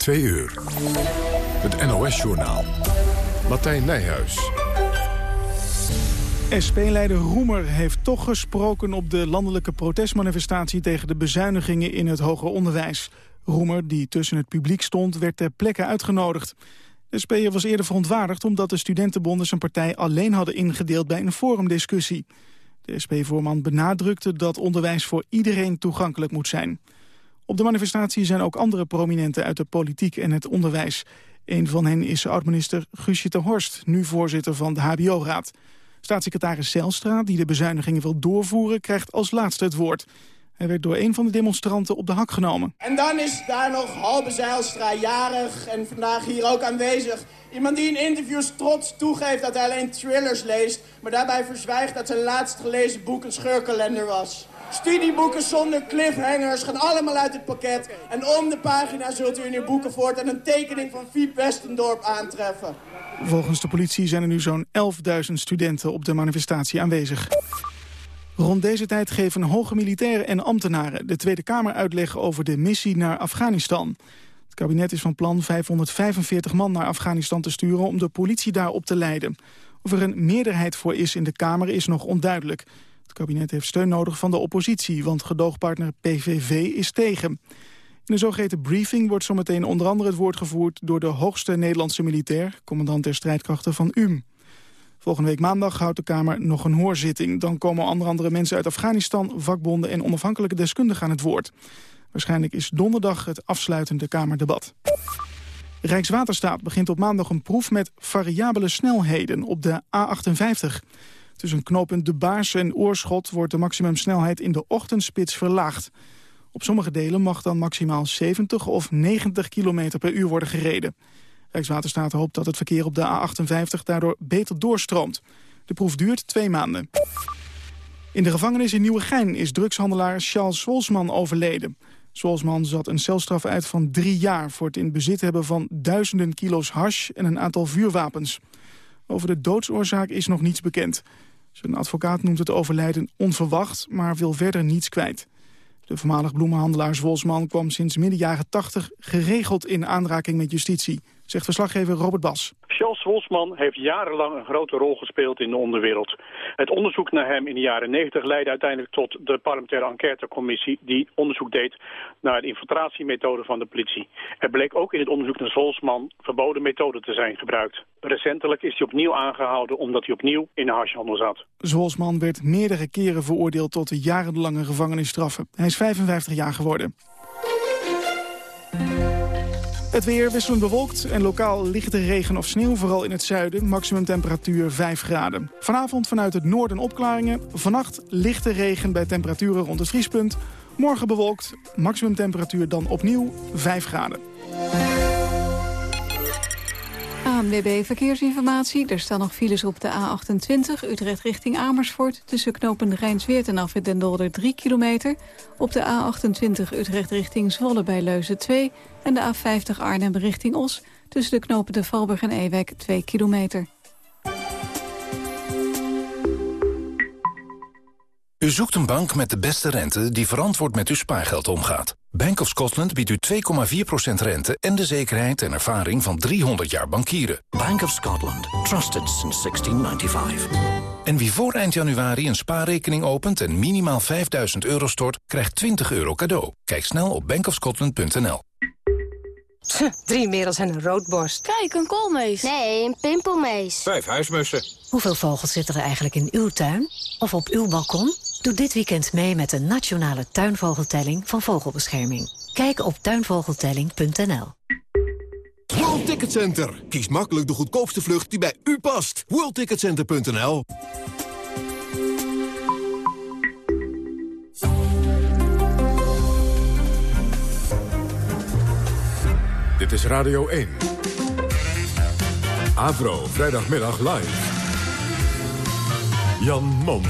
Twee uur. Het NOS-journaal. Martijn Nijhuis. SP-leider Roemer heeft toch gesproken op de landelijke protestmanifestatie tegen de bezuinigingen in het hoger onderwijs. Roemer, die tussen het publiek stond, werd ter plekke uitgenodigd. De SP'er was eerder verontwaardigd omdat de studentenbonden zijn partij alleen hadden ingedeeld bij een forumdiscussie. De SP-voorman benadrukte dat onderwijs voor iedereen toegankelijk moet zijn. Op de manifestatie zijn ook andere prominenten uit de politiek en het onderwijs. Een van hen is oud-minister Guusje ter Horst, nu voorzitter van de HBO-raad. Staatssecretaris Zelstra, die de bezuinigingen wil doorvoeren, krijgt als laatste het woord. Hij werd door een van de demonstranten op de hak genomen. En dan is daar nog Halbe Zijlstra, jarig en vandaag hier ook aanwezig. Iemand die in interviews trots toegeeft dat hij alleen thrillers leest... maar daarbij verzwijgt dat zijn laatst gelezen boek een scheurkalender was. Studieboeken zonder cliffhangers gaan allemaal uit het pakket. En om de pagina zult u in uw boeken voortaan een tekening van Fiep Westendorp aantreffen. Volgens de politie zijn er nu zo'n 11.000 studenten op de manifestatie aanwezig. Rond deze tijd geven hoge militairen en ambtenaren de Tweede Kamer uitleg over de missie naar Afghanistan. Het kabinet is van plan 545 man naar Afghanistan te sturen om de politie daar op te leiden. Of er een meerderheid voor is in de Kamer is nog onduidelijk. Het kabinet heeft steun nodig van de oppositie, want gedoogpartner PVV is tegen. In de zogeheten briefing wordt zometeen onder andere het woord gevoerd... door de hoogste Nederlandse militair, commandant der strijdkrachten van UM. Volgende week maandag houdt de Kamer nog een hoorzitting. Dan komen onder andere mensen uit Afghanistan, vakbonden en onafhankelijke deskundigen aan het woord. Waarschijnlijk is donderdag het afsluitende Kamerdebat. Rijkswaterstaat begint op maandag een proef met variabele snelheden op de A58. Tussen knooppunt De Baars en Oorschot wordt de maximumsnelheid in de ochtendspits verlaagd. Op sommige delen mag dan maximaal 70 of 90 km per uur worden gereden. Rijkswaterstaat hoopt dat het verkeer op de A58 daardoor beter doorstroomt. De proef duurt twee maanden. In de gevangenis in Nieuwegein is drugshandelaar Charles Swolsman overleden. Swolsman zat een celstraf uit van drie jaar... voor het in bezit hebben van duizenden kilo's hash en een aantal vuurwapens. Over de doodsoorzaak is nog niets bekend. Zijn advocaat noemt het overlijden onverwacht, maar wil verder niets kwijt. De voormalig bloemenhandelaar Zwolsman kwam sinds midden jaren 80 geregeld in aanraking met justitie, zegt verslaggever Robert Bas. Charles Wolfsman heeft jarenlang een grote rol gespeeld in de onderwereld. Het onderzoek naar hem in de jaren 90 leidde uiteindelijk tot de parlementaire enquêtecommissie die onderzoek deed naar de infiltratiemethode van de politie. Er bleek ook in het onderzoek naar Wolfsman verboden methoden te zijn gebruikt. Recentelijk is hij opnieuw aangehouden omdat hij opnieuw in de hashhandel zat. Zwolsman werd meerdere keren veroordeeld tot de jarenlange gevangenisstraffen. Hij is 55 jaar geworden. Het weer wisselend bewolkt en lokaal lichte regen of sneeuw, vooral in het zuiden. Maximum temperatuur 5 graden. Vanavond vanuit het noorden opklaringen. Vannacht lichte regen bij temperaturen rond het vriespunt. Morgen bewolkt, maximum temperatuur dan opnieuw 5 graden. ANWB Verkeersinformatie. Er staan nog files op de A28 Utrecht richting Amersfoort... tussen knopen Rijnsweert en Afwit den Dolder 3 kilometer. Op de A28 Utrecht richting Zwolle bij Leuzen 2... en de A50 Arnhem richting Os... tussen de knopen de Valburg en Ewek 2 kilometer. U zoekt een bank met de beste rente die verantwoord met uw spaargeld omgaat. Bank of Scotland biedt u 2,4% rente en de zekerheid en ervaring van 300 jaar bankieren. Bank of Scotland. Trusted since 1695. En wie voor eind januari een spaarrekening opent en minimaal 5000 euro stort, krijgt 20 euro cadeau. Kijk snel op bankofscotland.nl. Drie merels en een roodborst. Kijk, een koolmees. Nee, een pimpelmees. Vijf huismussen. Hoeveel vogels zitten er eigenlijk in uw tuin? Of op uw balkon? Doe dit weekend mee met de nationale tuinvogeltelling van Vogelbescherming. Kijk op tuinvogeltelling.nl. World Ticket Center. Kies makkelijk de goedkoopste vlucht die bij u past. WorldTicketCenter.nl Dit is Radio 1. Avro, vrijdagmiddag live. Jan Mom.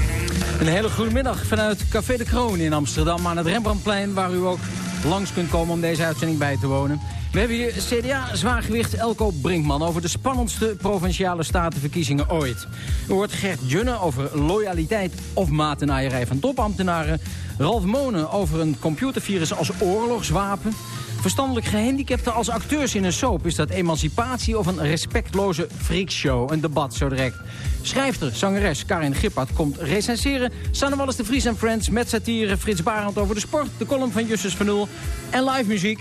Een hele goede middag vanuit Café de Kroon in Amsterdam... aan het Rembrandtplein, waar u ook langs kunt komen om deze uitzending bij te wonen. We hebben hier CDA-zwaargewicht Elko Brinkman... over de spannendste provinciale statenverkiezingen ooit. U hoort Gert Junne over loyaliteit of matenaaierij van topambtenaren... Ralf Monen over een computervirus als oorlogswapen... Verstandelijk gehandicapten als acteurs in een soap. Is dat emancipatie of een respectloze freakshow? Een debat zo direct. Schrijfster, zangeres Karin Gippard komt recenseren. Sanne Wallis de Vries en Friends met satire. Frits Barend over de sport. De column van Justus van Nul. En live muziek.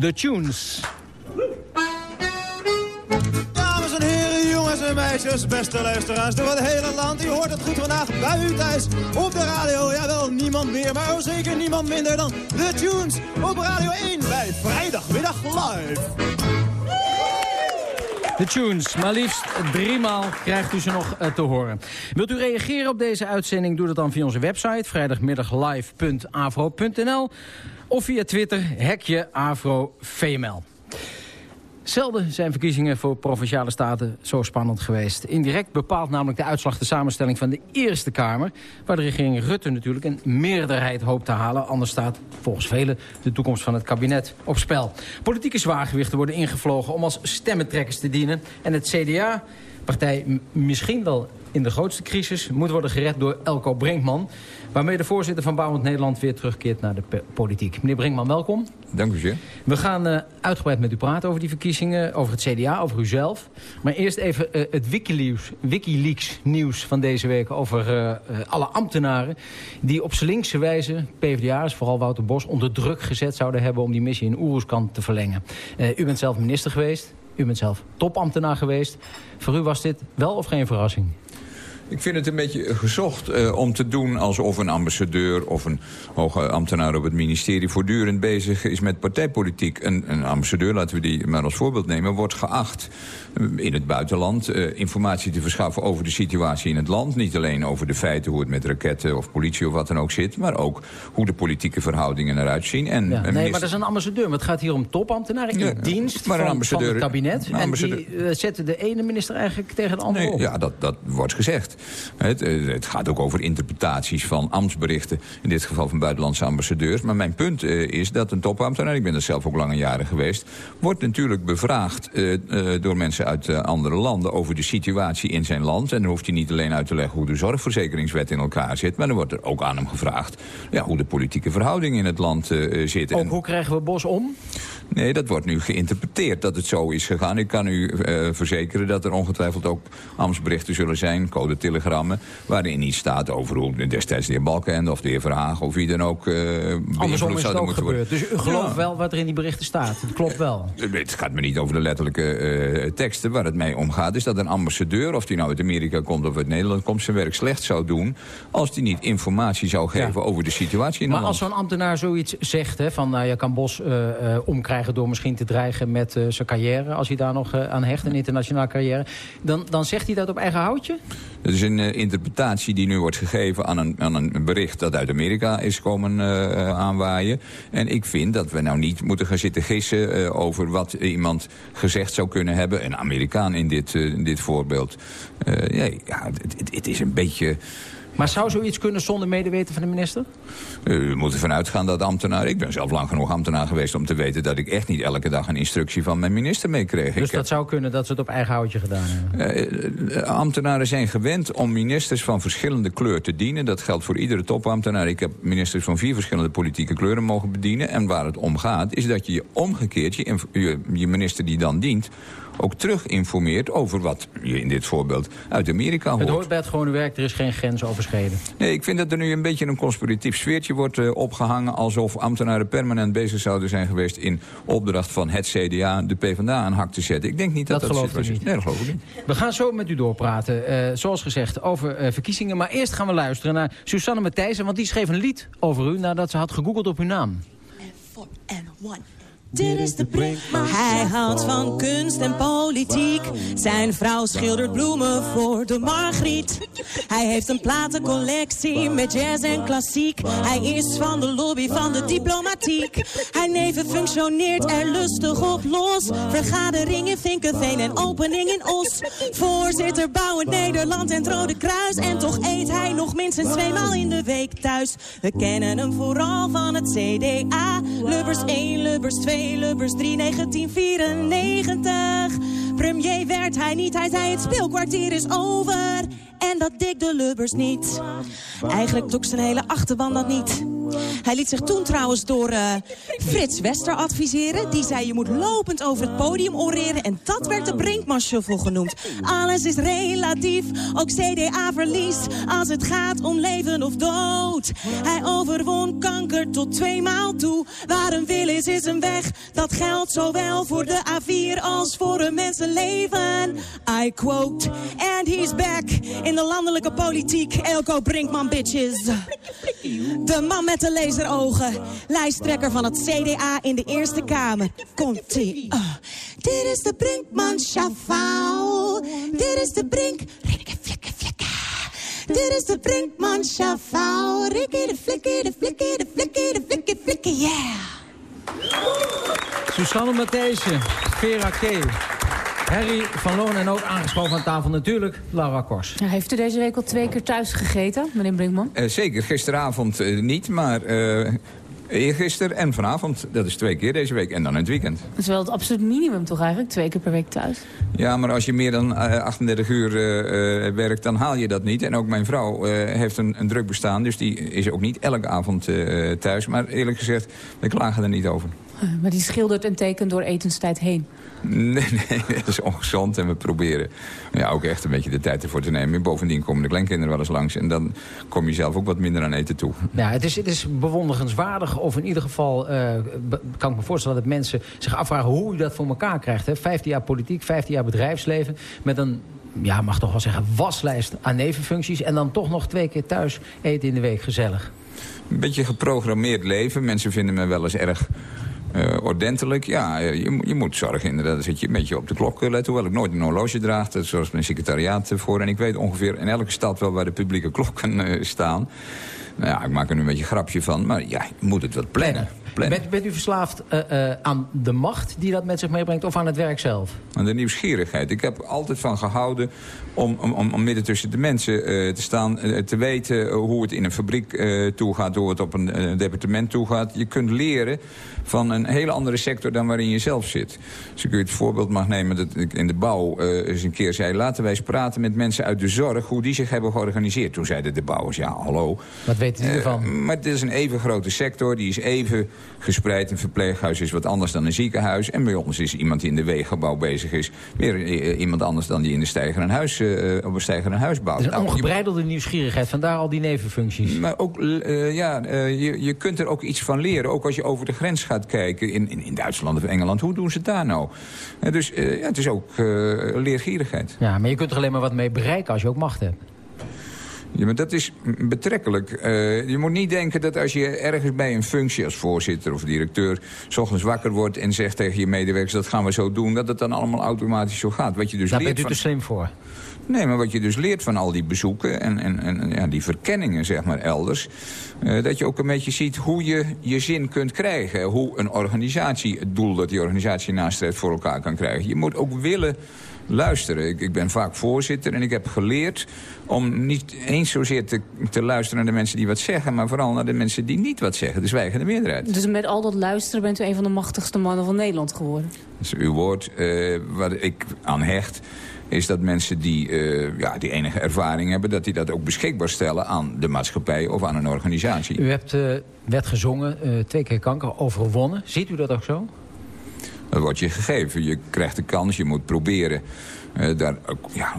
The Tunes. Dames en heren, jongens en meisjes, beste luisteraars door het hele land. U hoort het goed vandaag bij u thuis op de radio. Jawel, niemand meer, maar zeker niemand minder dan The Tunes op Radio 1 bij Vrijdagmiddag Live. De tunes, maar liefst driemaal krijgt u ze nog eh, te horen. Wilt u reageren op deze uitzending? Doe dat dan via onze website vrijdagmiddaglive.avro.nl of via Twitter, hekje AfroVML. Zelden zijn verkiezingen voor Provinciale Staten zo spannend geweest. Indirect bepaalt namelijk de uitslag de samenstelling van de Eerste Kamer... waar de regering Rutte natuurlijk een meerderheid hoopt te halen. Anders staat volgens velen de toekomst van het kabinet op spel. Politieke zwaargewichten worden ingevlogen om als stemmentrekkers te dienen. En het CDA, partij misschien wel in de grootste crisis... moet worden gered door Elko Brinkman... waarmee de voorzitter van Bouwend Nederland weer terugkeert naar de politiek. Meneer Brinkman, welkom. Dank u zeer. We gaan uh, uitgebreid met u praten over die verkiezingen, over het CDA, over uzelf. Maar eerst even uh, het Wikileaks, Wikileaks nieuws van deze week over uh, alle ambtenaren... die op linkse wijze, PvdA'ers, vooral Wouter Bos, onder druk gezet zouden hebben... om die missie in Oeroeskamp te verlengen. u bent zelf minister geweest, u bent zelf topambtenaar geweest. Voor u was dit wel of geen verrassing? Ik vind het een beetje gezocht uh, om te doen alsof een ambassadeur... of een hoge ambtenaar op het ministerie voortdurend bezig is met partijpolitiek. Een, een ambassadeur, laten we die maar als voorbeeld nemen, wordt geacht in het buitenland uh, informatie te verschaffen over de situatie in het land. Niet alleen over de feiten, hoe het met raketten of politie of wat dan ook zit... maar ook hoe de politieke verhoudingen eruit zien. En, ja, nee, maar dat is een ambassadeur. Maar het gaat hier om topambtenaren in ja, dienst maar van, van, het kabinet. En die uh, zetten de ene minister eigenlijk tegen de andere nee, op. Ja, dat, dat wordt gezegd. Het, het, gaat ook over interpretaties van ambtsberichten. In dit geval van buitenlandse ambassadeurs. Maar mijn punt uh, is dat een topambtenaar... ik ben er zelf ook lange jaren geweest... wordt natuurlijk bevraagd door mensen uit andere landen over de situatie in zijn land. En dan hoeft hij niet alleen uit te leggen hoe de zorgverzekeringswet in elkaar zit... maar dan wordt er ook aan hem gevraagd ja, hoe de politieke verhoudingen in het land zitten. Ook hoe krijgen we Bos om? Nee, dat wordt nu geïnterpreteerd dat het zo is gegaan. Ik kan u uh, verzekeren dat er ongetwijfeld ook ambtsberichten zullen zijn... code-telegrammen, waarin iets staat over hoe destijds de heer Balkenende... of de heer Verhagen of wie dan ook uh, Andersom is het ook gebeurd. Worden. Dus u gelooft ja. wel wat er in die berichten staat? Het klopt wel? Het gaat me niet over de letterlijke uh, teksten. Waar het mij om gaat is dat een ambassadeur... of die nou uit Amerika komt of uit Nederland komt... zijn werk slecht zou doen als die niet informatie zou geven... Ja. over de situatie in maar. Maar als zo'n ambtenaar zoiets zegt... Hè, van uh, je kan Bos omkrijgen door misschien te dreigen met uh, zijn carrière... als hij daar nog uh, aan hecht, een internationale carrière... Dan, dan zegt hij dat op eigen houtje? Dat is een uh, interpretatie die nu wordt gegeven aan een, aan een bericht... dat uit Amerika is komen aanwaaien. En ik vind dat we nou niet moeten gaan zitten gissen... over wat iemand gezegd zou kunnen hebben. Een Amerikaan in dit, in dit voorbeeld. nee, ja, het, het is een beetje... Maar zou zoiets kunnen zonder medeweten van de minister? We moeten ervan uitgaan dat ambtenaar... Ik ben zelf lang genoeg ambtenaar geweest om te weten... dat ik echt niet elke dag een instructie van mijn minister meekreeg. Dus ik dat heb... zou kunnen dat ze het op eigen houtje gedaan hebben? Uh, ambtenaren zijn gewend om ministers van verschillende kleur te dienen. Dat geldt voor iedere topambtenaar. Ik heb ministers van vier verschillende politieke kleuren mogen bedienen. En waar het om gaat is dat je je omgekeerd... je minister die dan dient ook terug informeert over wat je in dit voorbeeld uit Amerika hoort. Het hoort bij het gewone werk, er is geen grens overschreden. Nee, ik vind dat er nu een beetje een conspiratief sfeertje wordt uh, opgehangen... alsof ambtenaren permanent bezig zouden zijn geweest... in opdracht van het CDA de PvdA aan hak te zetten. Ik denk niet dat dat, dat, dat geloof niet. Nee, dat geloof ik niet. We gaan zo met u doorpraten, uh, zoals gezegd, over uh, verkiezingen. Maar eerst gaan we luisteren naar Susanne Matthijssen... want die schreef een lied over u nadat ze had gegoogeld op uw naam. And and one. Dit is de Brinkman. Hij houdt van kunst en politiek. Zijn vrouw schildert bloemen voor de Margriet. Hij heeft een platencollectie met jazz en klassiek. Hij is van de lobby van de diplomatiek. Hij neven functioneert er lustig op los. Vergadering in Vinkenveen en opening in Os. Voorzitter Bouwend Nederland en het Rode Kruis. En toch eet hij nog minstens tweemaal in de week thuis. We kennen hem vooral van het CDA. Lubbers 1, Lubbers 2. Lubbers 3, 1994. Premier werd hij niet, hij zei het speelkwartier is over. En dat dik de Lubbers niet. Eigenlijk doet zijn hele achterban dat niet. Hij liet zich toen trouwens door uh, Frits Wester adviseren. Die zei je moet lopend over het podium oreren. En dat werd de Brinkman Shuffle genoemd. Alles is relatief, ook CDA-verlies. Als het gaat om leven of dood. Hij overwon kanker tot twee maal toe. Waar een wil is, is een weg. Dat geldt zowel voor de A4 als voor een mensenleven. I quote, and he's back in de landelijke politiek. Elko Brinkman, bitches. De man met de laserogen. Lijsttrekker van het CDA in de Eerste Kamer. Komt-ie. Uh. Dit is de Brinkman Shuffle. Dit is de Brink... Rikke, flikke, flikke. Dit is de Brinkman Shuffle. Rikke, de flikke, de flikke, de flikke, de flikke, flikke, yeah. Susanne Matthijssen, Vera K. Harry van Loon en ook aangeschoven aan tafel natuurlijk, Laura Kors. Ja, heeft u deze week al twee keer thuis gegeten, meneer Brinkman? Uh, zeker, gisteravond uh, niet, maar uh, eergisteren en vanavond. Dat is twee keer deze week en dan in het weekend. Dat is wel het absoluut minimum toch eigenlijk, twee keer per week thuis? Ja, maar als je meer dan 38 uur werkt, dan haal je dat niet. En ook mijn vrouw heeft een, een, druk bestaan, dus die is ook niet elke avond thuis. Maar eerlijk gezegd, we klagen er niet over. Maar die schildert en tekent door etenstijd heen? Nee, nee, dat is ongezond. En we proberen ja, ook echt een beetje de tijd ervoor te nemen. Bovendien komen de kleinkinderen wel eens langs. En dan kom je zelf ook wat minder aan eten toe. Ja, het is, het is bewonderenswaardig. Of in ieder geval uh, kan ik me voorstellen dat mensen zich afvragen hoe je dat voor elkaar krijgt. Hè? 15 jaar politiek, 15 jaar bedrijfsleven. Met een ja, mag toch wel zeggen, waslijst aan nevenfuncties. En dan toch nog twee keer thuis eten in de week gezellig. Een beetje geprogrammeerd leven. Mensen vinden me wel eens erg uh, ordentelijk, ja, eh, je, je, moet zorgen inderdaad dat je een beetje op de klok let. Hoewel ik nooit een horloge draag, zoals mijn secretariaat voor. En ik weet ongeveer in elke stad wel waar de publieke klokken uh, staan. Nou ja, ik maak er nu een beetje een grapje van. Maar ja, je moet het wat plannen. Bent, bent, u verslaafd uh, uh, aan de macht die dat met zich meebrengt of aan het werk zelf? Aan de nieuwsgierigheid. Ik heb altijd van gehouden om, om, om midden tussen de mensen uh, te staan. te weten hoe het in een fabriek toegaat, hoe het op een departement toegaat. Je kunt leren van een hele andere sector dan waarin je zelf zit. Als ik u het voorbeeld mag nemen dat ik in de bouw eens een keer zei... laten wij eens praten met mensen uit de zorg hoe die zich hebben georganiseerd. Toen zeiden de bouwers, ja hallo. Wat weten die ervan? maar het is een even grote sector, die is even gespreid. Een verpleeghuis is wat anders dan een ziekenhuis. En bij ons is iemand die in de wegenbouw bezig is... weer iemand anders dan die in de stijger een huis, uh, op een stijger een huis bouwt. Het is een nou, ongebreidelde nieuwsgierigheid, vandaar al die nevenfuncties. Maar ook, uh, ja, uh, je, je kunt er ook iets van leren. Ook als je over de grens gaat kijken in, in, in Duitsland of Engeland. Hoe doen ze het daar nou? dus ja, het is ook leergierigheid. Ja, maar je kunt er alleen maar wat mee bereiken als je ook macht hebt. Ja, maar dat is betrekkelijk. Uh, je moet niet denken dat als je ergens bij een functie als voorzitter of directeur... s ochtends wakker wordt en zegt tegen je medewerkers... dat gaan we zo doen, dat het dan allemaal automatisch zo gaat. Wat je dus Daar leert bent u van... te slim voor. Nee, maar wat je dus leert van al die bezoeken en, en, en ja, die verkenningen zeg maar elders... Uh, dat je ook een beetje ziet hoe je je zin kunt krijgen. Hoe een organisatie het doel dat die organisatie nastreeft voor elkaar kan krijgen. Je moet ook willen luisteren. Ik, ik, ben vaak voorzitter en ik heb geleerd om niet eens zozeer te, te luisteren naar de mensen die wat zeggen... maar vooral naar de mensen die niet wat zeggen, de zwijgende meerderheid. Dus met al dat luisteren bent u een van de machtigste mannen van Nederland geworden? Dat is uw woord. Uh, waar ik aan hecht is dat mensen die, uh, ja, die enige ervaring hebben... dat die dat ook beschikbaar stellen aan de maatschappij of aan een organisatie. U hebt uh, wet gezongen, uh, twee keer kanker, overwonnen. Ziet u dat ook zo? Dat wordt je gegeven. Je krijgt de kans, je moet proberen... Uh, daar ook, ja,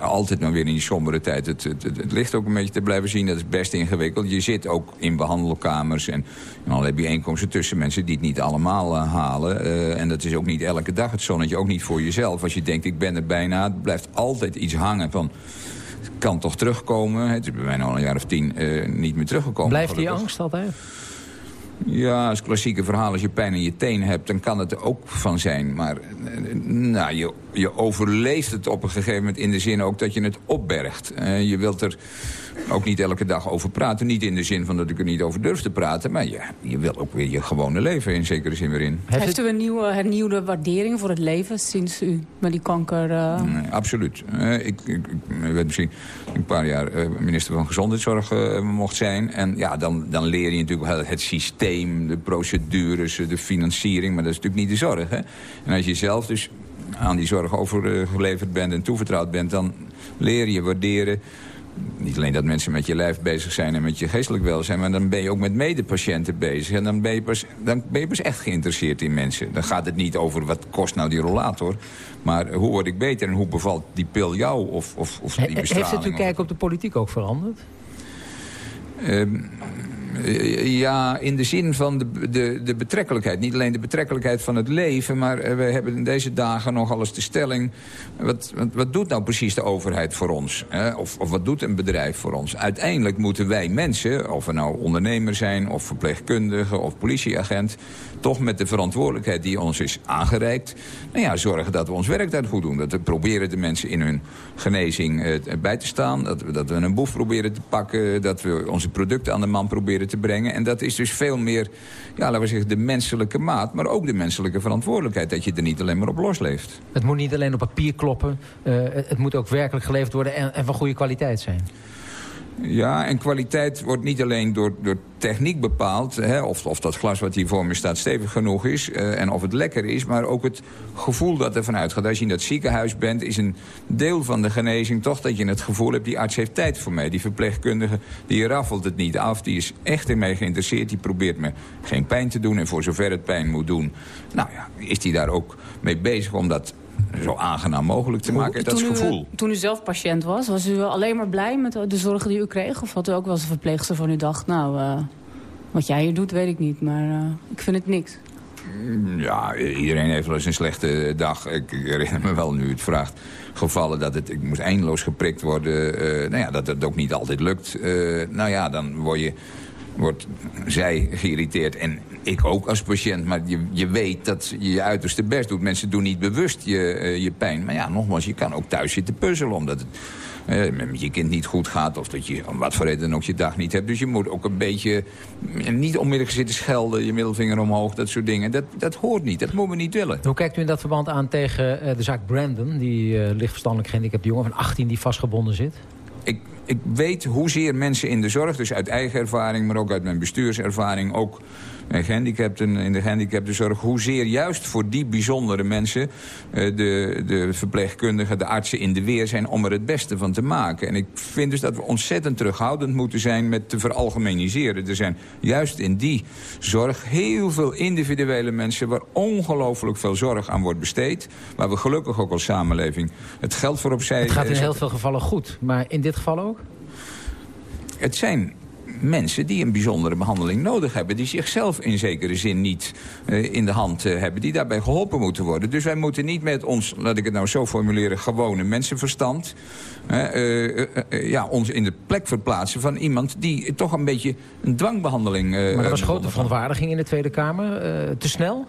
altijd maar weer in die sombere tijd het, het, het, het, licht ook een beetje te blijven zien. Dat is best ingewikkeld. Je zit ook in behandelkamers en, en allerlei bijeenkomsten tussen mensen die het niet allemaal uh, halen. Uh, en dat is ook niet elke dag het zonnetje, ook niet voor jezelf. Als je denkt, ik ben er bijna, het blijft altijd iets hangen van... Het kan toch terugkomen. Het is bij mij al een jaar of tien niet meer teruggekomen. Blijft die angst altijd? Ja, als klassieke verhaal, als je pijn in je teen hebt... dan kan het er ook van zijn. Maar nou, je, je overleeft het op een gegeven moment in de zin ook dat je het opbergt. Uh, je wilt er ook niet elke dag over praten. Niet in de zin van dat ik er niet over durf te praten. Maar ja, je wil ook weer je gewone leven in zekere zin weer in. Heeft u een nieuwe, hernieuwde waardering voor het leven sinds u met die kanker... Uh... Nee, absoluut. Uh, ik, ik, ik, weet misschien een paar jaar uh, minister van Gezondheidszorg mocht zijn. En ja, dan, dan leer je natuurlijk wel het systeem, de procedures, de financiering. Maar dat is natuurlijk niet de zorg. Hè? En als je zelf dus aan die zorg overgeleverd bent en toevertrouwd bent... dan leer je waarderen niet alleen dat mensen met je lijf bezig zijn en met je geestelijk welzijn... maar dan ben je ook met medepatiënten bezig. En dan ben je pas, dan ben je pas echt geïnteresseerd in mensen. Dan gaat het niet over wat kost nou die rollator... maar hoe word ik beter en hoe bevalt die pil jou of, of, of die bestraling. Heeft het uw kijk op de politiek ook veranderd? Ehm, eh, ja, in de zin van de, de, de betrekkelijkheid. Niet alleen de betrekkelijkheid van het leven... maar eh, we hebben in deze dagen nogal eens de stelling... wat, wat, wat doet nou precies de overheid voor ons? Hè? Of, of wat doet een bedrijf voor ons? Uiteindelijk moeten wij mensen, of we nou ondernemer zijn... of verpleegkundige of politieagent... toch met de verantwoordelijkheid die ons is aangereikt... Nou ja, zorgen dat we ons werk daar goed doen. Dat we proberen de mensen in hun genezing uh, bij te staan. Dat we, dat we een boef proberen te pakken. Dat we onze producten aan de man proberen te brengen. En dat is dus veel meer, ja, laten we zeggen, de menselijke maat... maar ook de menselijke verantwoordelijkheid... dat je er niet alleen maar op losleeft. Het moet niet alleen op papier kloppen. Uh, het moet ook werkelijk geleverd worden en, en van goede kwaliteit zijn. Ja, en kwaliteit wordt niet alleen door, door techniek bepaald... Hè, of, of dat glas wat hier voor me staat stevig genoeg is... Uh, en of het lekker is, maar ook het gevoel dat er vanuit gaat. Als je in dat ziekenhuis bent, is een deel van de genezing toch... dat je het gevoel hebt, die arts heeft tijd voor mij. Die verpleegkundige, die raffelt het niet af. Die is echt in mij geïnteresseerd. Die probeert me geen pijn te doen. En voor zover het pijn moet doen, nou ja, is die daar ook mee bezig om dat zo aangenaam mogelijk te maken. Dat toen gevoel. U, toen u zelf patiënt was, was u alleen maar blij met de zorgen die u kreeg? Of had u ook wel eens een verpleegster van u dacht... nou, uh, wat jij hier doet, weet ik niet, maar uh, ik vind het niks. Ja, iedereen heeft wel eens een slechte dag. Ik herinner me wel, nu het vraagt, gevallen dat het, ik moest eindeloos geprikt worden. Uh, nou ja, dat het ook niet altijd lukt. nou ja, dan word je wordt zij geïrriteerd. En ik ook als patiënt, maar je, je weet dat je je uiterste best doet. Mensen doen niet bewust je, uh, je pijn. Maar ja, nogmaals, je kan ook thuis zitten puzzelen... omdat het uh, met je kind niet goed gaat... of dat je om wat voor reden ook je dag niet hebt. Dus je moet ook een beetje niet onmiddellijk zitten schelden... je middelvinger omhoog, dat soort dingen. Dat, dat hoort niet, dat moeten we niet willen. Hoe kijkt u in dat verband aan tegen de zaak Brandon... die uh, lichtverstandelijk gehandicapte jongen van 18 die vastgebonden zit? Ik, ik weet hoezeer mensen in de zorg, dus uit eigen ervaring... maar ook uit mijn bestuurservaring, ook gehandicapten in de gehandicaptenzorg... hoezeer juist voor die bijzondere mensen... de, de verpleegkundigen, de artsen in de weer zijn om er het beste van te maken. En ik vind dus dat we ontzettend terughoudend moeten zijn met te veralgemeniseren. Er zijn juist in die zorg heel veel individuele mensen... waar ongelooflijk veel zorg aan wordt besteed. Waar we gelukkig ook als samenleving het geld voor opzij... Het gaat in heel veel gevallen goed, maar in dit geval ook? Het zijn mensen die een bijzondere behandeling nodig hebben... die zichzelf in zekere zin niet uh, in de hand uh, hebben... die daarbij geholpen moeten worden. Dus wij moeten niet met ons, laat ik het nou zo formuleren... gewone mensenverstand... Uh, ja, ons in de plek verplaatsen van iemand... die toch een beetje een dwangbehandeling... maar er was grote verontwaardiging in de Tweede Kamer. te snel?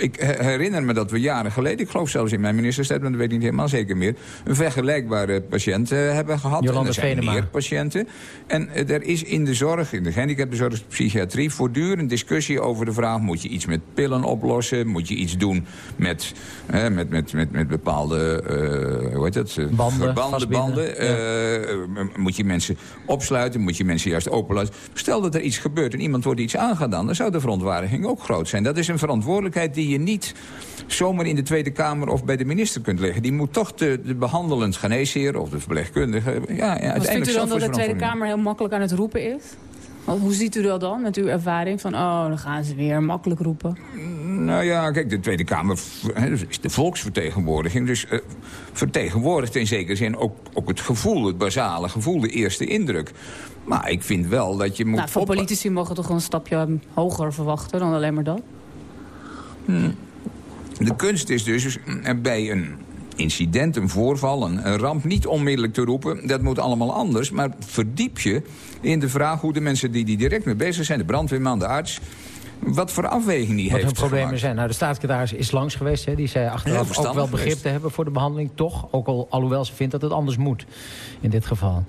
Ik herinner me dat we jaren geleden, ik geloof zelfs in mijn ministerstad... maar dat weet ik niet helemaal zeker meer... een vergelijkbare patiënt uh, hebben gehad. Jolanda en er zijn Venema. meer patiënten. En uh, er is in de zorg, in de gehandicaptenzorg, de psychiatrie... voortdurend discussie over de vraag... moet je iets met pillen oplossen? Moet je iets doen met, uh, met, met, met, met bepaalde... hoe heet het? Banden, banden, banden. Ja. moet je mensen opsluiten? Moet je mensen juist openlaten? Stel dat er iets gebeurt en iemand wordt iets aangedaan... dan zou de verontwaardiging ook groot zijn. Dat is een verantwoordelijkheid die je niet zomaar in de Tweede Kamer of bij de minister kunt leggen. Die moet toch de, de behandelend geneesheer of de verpleegkundige... Ja, ja, uiteindelijk vindt u dan dat de Tweede Kamer heel makkelijk aan het roepen is? Hoe ziet u dat dan met uw ervaring? Van, oh, dan gaan ze weer makkelijk roepen. Nou ja, kijk, de Tweede Kamer is de volksvertegenwoordiging. Dus uh, vertegenwoordigt in zekere zin ook, ook het gevoel, het basale gevoel, de eerste indruk. Maar ik vind wel dat je moet... Nou, van politici mogen toch een stapje hoger verwachten dan alleen maar dat? Hmm. De kunst is dus bij een incident, een voorval, een, ramp... niet onmiddellijk te roepen, dat moet allemaal anders. Maar verdiep je in de vraag hoe de mensen die, die direct mee bezig zijn... de brandweerman, de arts wat voor afweging die wat heeft hun problemen gemaakt. zijn. Nou, de staatssecretaris is langs geweest. Hè. Die zei achteraf ook wel begrip geweest. te hebben voor de behandeling. Toch, ook al, alhoewel ze vindt dat het anders moet in dit geval.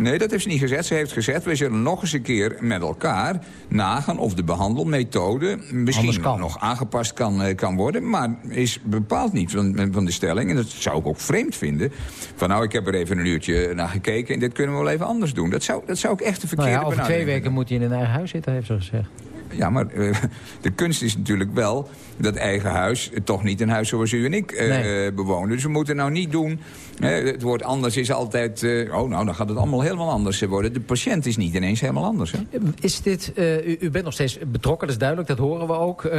Nee, dat heeft ze niet gezegd. Ze heeft gezegd, we zullen nog eens een keer met elkaar nagaan... of de behandelmethode misschien nog aangepast kan, kan worden. Maar is bepaald niet van, van de stelling. En dat zou ik ook vreemd vinden. Van nou, ik heb er even een uurtje naar gekeken... en dit kunnen we wel even anders doen. Dat zou, dat zou ik echt de verkeerde nou ja, Over twee weken moet hij in een eigen huis zitten, heeft ze gezegd. Ja, maar uh, de kunst is natuurlijk wel dat eigen huis... toch niet een huis zoals u en ik uh, nee. bewonen. Dus we moeten nou niet doen... het woord anders is altijd... oh, nou, dan gaat het allemaal helemaal anders worden. De patiënt is niet ineens helemaal anders. Hè? Is dit... U, u, bent nog steeds betrokken, dat is duidelijk. Dat horen we ook.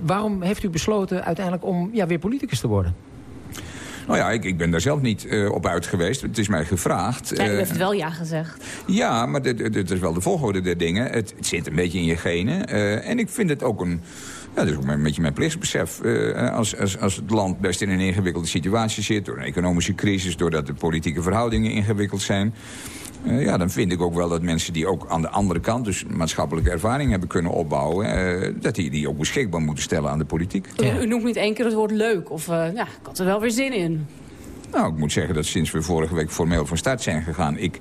waarom heeft u besloten uiteindelijk om ja, weer politicus te worden? Nou ja, ik, ik ben daar zelf niet uh, op uit geweest. Het is mij gevraagd. Ja, u heeft wel ja gezegd. Ja, maar het is wel de volgorde der dingen. Het, het, zit een beetje in je genen. Uh, en ik vind het ook een... Ja, dat is ook een beetje mijn plichtsbesef. Uh, als, als, als het land best in een ingewikkelde situatie zit... door een economische crisis, doordat de politieke verhoudingen ingewikkeld zijn... Uh, ja, dan vind ik ook wel dat mensen die ook aan de andere kant... dus maatschappelijke ervaring hebben kunnen opbouwen... Uh, dat die die ook beschikbaar moeten stellen aan de politiek. U, u noemt niet één keer het woord leuk. Of uh, ja, ik had er wel weer zin in. Nou, ik moet zeggen dat sinds we vorige week formeel van start zijn gegaan... ik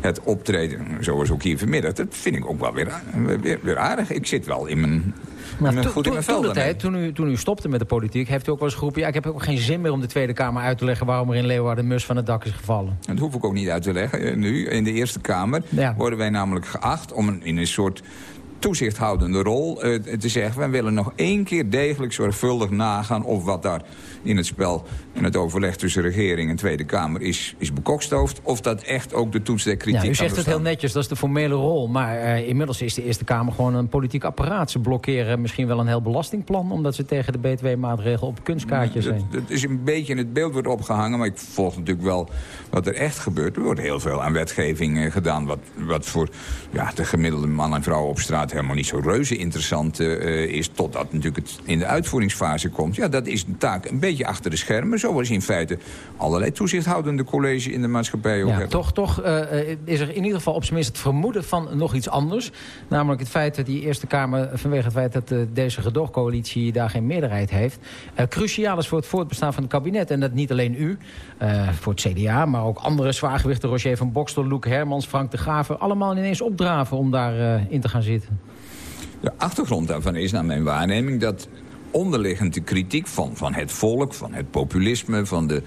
het optreden, zoals ook hier vanmiddag... dat vind ik ook wel weer, weer, weer aardig. Ik zit wel in mijn maar to, goed in mijn toen, tijd, toen, u, toen u stopte met de politiek, heeft u ook wel eens geroepen... Ja, ik heb ook geen zin meer om de Tweede Kamer uit te leggen... waarom er in Leeuwarden mus van het dak is gevallen. Dat hoef ik ook niet uit te leggen. Eh, nu, in de Eerste Kamer, worden wij namelijk geacht... om een, in een soort toezichthoudende rol uh, te zeggen... wij willen nog één keer degelijk zorgvuldig nagaan... of wat daar in het spel en het overleg tussen regering en Tweede Kamer is, is bekokstoofd. Of dat echt ook de toets der kritiek ja, U zegt het heel netjes, dat is de formele rol. Maar uh, inmiddels is de Eerste Kamer gewoon een politiek apparaat. Ze blokkeren misschien wel een heel belastingplan... omdat ze tegen de BTW-maatregel op kunstkaartjes zijn. Dat, is een beetje in het beeld wordt opgehangen. Maar ik volg natuurlijk wel wat er echt gebeurt. Er wordt heel veel aan wetgeving uh, gedaan... Wat, wat voor ja, de gemiddelde man en vrouw op straat helemaal niet zo reuze interessant uh, is. Totdat natuurlijk het in de uitvoeringsfase komt. Ja, dat is een taak een beetje achter de schermen zoals in feite allerlei toezichthoudende college in de maatschappij ook ja, hebben. Toch, toch uh, is er in ieder geval op zijn minst het vermoeden van nog iets anders. Namelijk het feit dat die Eerste Kamer, vanwege het feit dat uh, deze gedoogcoalitie daar geen meerderheid heeft, cruciaal is voor het voortbestaan van het kabinet. En dat niet alleen u, voor het CDA, maar ook andere zwaargewichten, Roger van Bokstel, Loek Hermans, Frank de Graver, allemaal ineens opdraven om daarin in te gaan zitten. De achtergrond daarvan is naar mijn waarneming dat onderliggende kritiek van, van het volk, van het populisme, van de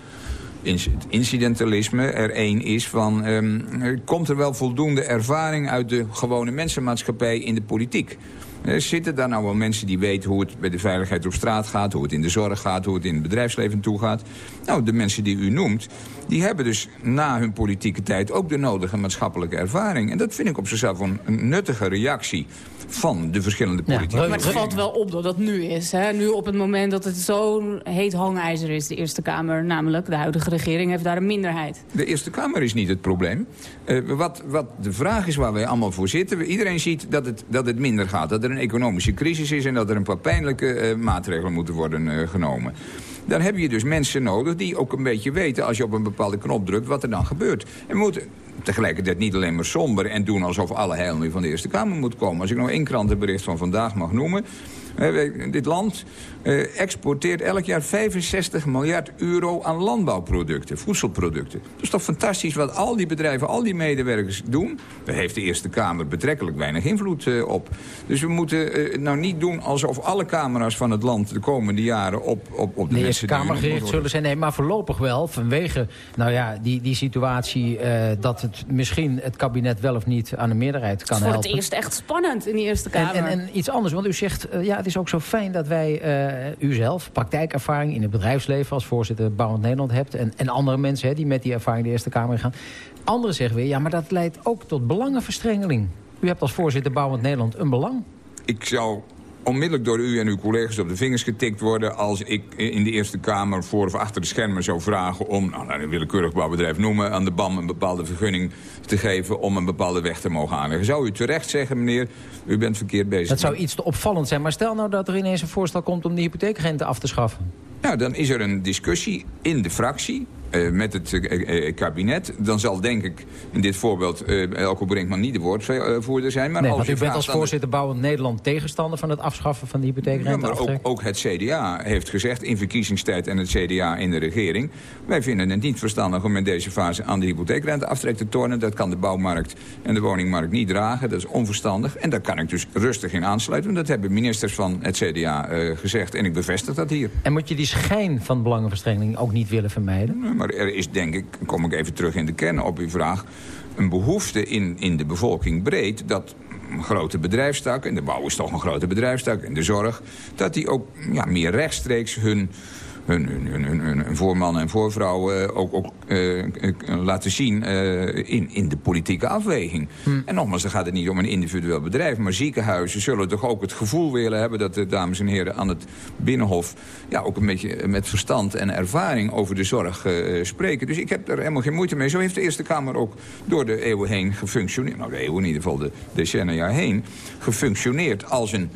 incidentalisme er één is van... Um, komt er wel voldoende ervaring uit de gewone mensenmaatschappij in de politiek? Uh, zitten daar nou wel mensen die weten hoe het bij de veiligheid op straat gaat... hoe het in de zorg gaat, hoe het in het bedrijfsleven toe gaat? Nou, de mensen die u noemt, die hebben dus na hun politieke tijd... ook de nodige maatschappelijke ervaring. En dat vind ik op zichzelf een, een nuttige reactie van de verschillende politieke ja, Maar het valt wel op dat dat nu is. Hè? Nu op het moment dat het zo'n heet hangijzer is, de Eerste Kamer. Namelijk, de huidige regering heeft daar een minderheid. De Eerste Kamer is niet het probleem. Uh, wat, wat de vraag is waar wij allemaal voor zitten. Iedereen ziet dat het, dat het minder gaat. Dat er een economische crisis is en dat er een paar pijnlijke uh, maatregelen moeten worden uh, genomen dan heb je dus mensen nodig die ook een beetje weten... als je op een bepaalde knop drukt, wat er dan gebeurt. En we moeten tegelijkertijd niet alleen maar somber en doen alsof alle heil nu van de Eerste Kamer moet komen. Als ik nog één krantenbericht van vandaag mag noemen... Dit land uh, exporteert elk jaar 65 miljard euro aan landbouwproducten, voedselproducten. Dat is toch fantastisch wat al die bedrijven, al die medewerkers doen? Daar heeft de Eerste Kamer betrekkelijk weinig invloed uh, op. Dus we moeten nou niet doen alsof alle camera's van het land de komende jaren op, op, op de, de Eerste Kamer gericht zullen zijn. Nee, maar voorlopig wel, vanwege nou ja, die, die situatie dat het misschien het kabinet wel of niet aan de meerderheid kan helpen. Het is voor het eerst echt spannend in de Eerste Kamer. En, en, en iets anders, want u zegt, ja, het is ook zo fijn dat wij uh, u zelf praktijkervaring in het bedrijfsleven als voorzitter Bouwend Nederland hebt. En, en andere mensen hè, die met die ervaring de Eerste Kamer gaan. Anderen zeggen weer, ja, maar dat leidt ook tot belangenverstrengeling. U hebt als voorzitter Bouwend Nederland een belang. Ik zou onmiddellijk door u en uw collega's op de vingers getikt worden... als ik in de Eerste Kamer voor of achter de schermen zou vragen... om, nou, een willekeurig bouwbedrijf noemen... aan de BAM een bepaalde vergunning te geven om een bepaalde weg te mogen aanleggen. Zou u terecht zeggen, meneer, u bent verkeerd bezig. Dat zou iets te opvallend zijn. Maar stel nou dat er ineens een voorstel komt om de hypotheekrente af te schaffen. Nou, dan is er een discussie in de fractie uh, met het uh, kabinet. Dan zal denk ik in dit voorbeeld uh, Elko Brinkman niet de woordvoerder zijn. Maar nee, als want u bent als voorzitter Bouwend Nederland tegenstander van het afschaffen van de hypotheekrente. Ja, maar ook, ook, het CDA heeft gezegd in verkiezingstijd en het CDA in de regering. Wij vinden het niet verstandig om in deze fase aan de hypotheekrente aftrek te tornen. Dat kan de bouwmarkt en de woningmarkt niet dragen. Dat is onverstandig. En daar kan ik dus rustig in aansluiten. Dat hebben ministers van het CDA gezegd. En ik bevestig dat hier. En moet je die schijn van belangenverstrengeling ook niet willen vermijden? Maar er is denk ik, kom ik even terug in de kern op uw vraag... een behoefte in, in de bevolking breed dat grote bedrijfstak... en de bouw is toch een grote bedrijfstak, en de zorg... dat die ook ja, meer rechtstreeks hun hun, hun, hun, hun, voorman en voorvrouw uh, ook, ook uh, laten zien in, in de politieke afweging. Hmm. En nogmaals, dan gaat het niet om een individueel bedrijf... maar ziekenhuizen zullen toch ook het gevoel willen hebben... dat de dames en heren aan het Binnenhof... ja, ook een beetje met verstand en ervaring over de zorg spreken. Dus ik heb er helemaal geen moeite mee. Zo heeft de Eerste Kamer ook door de eeuwen heen gefunctioneerd. Nou, de eeuwen in ieder geval de decennia heen. Gefunctioneerd als een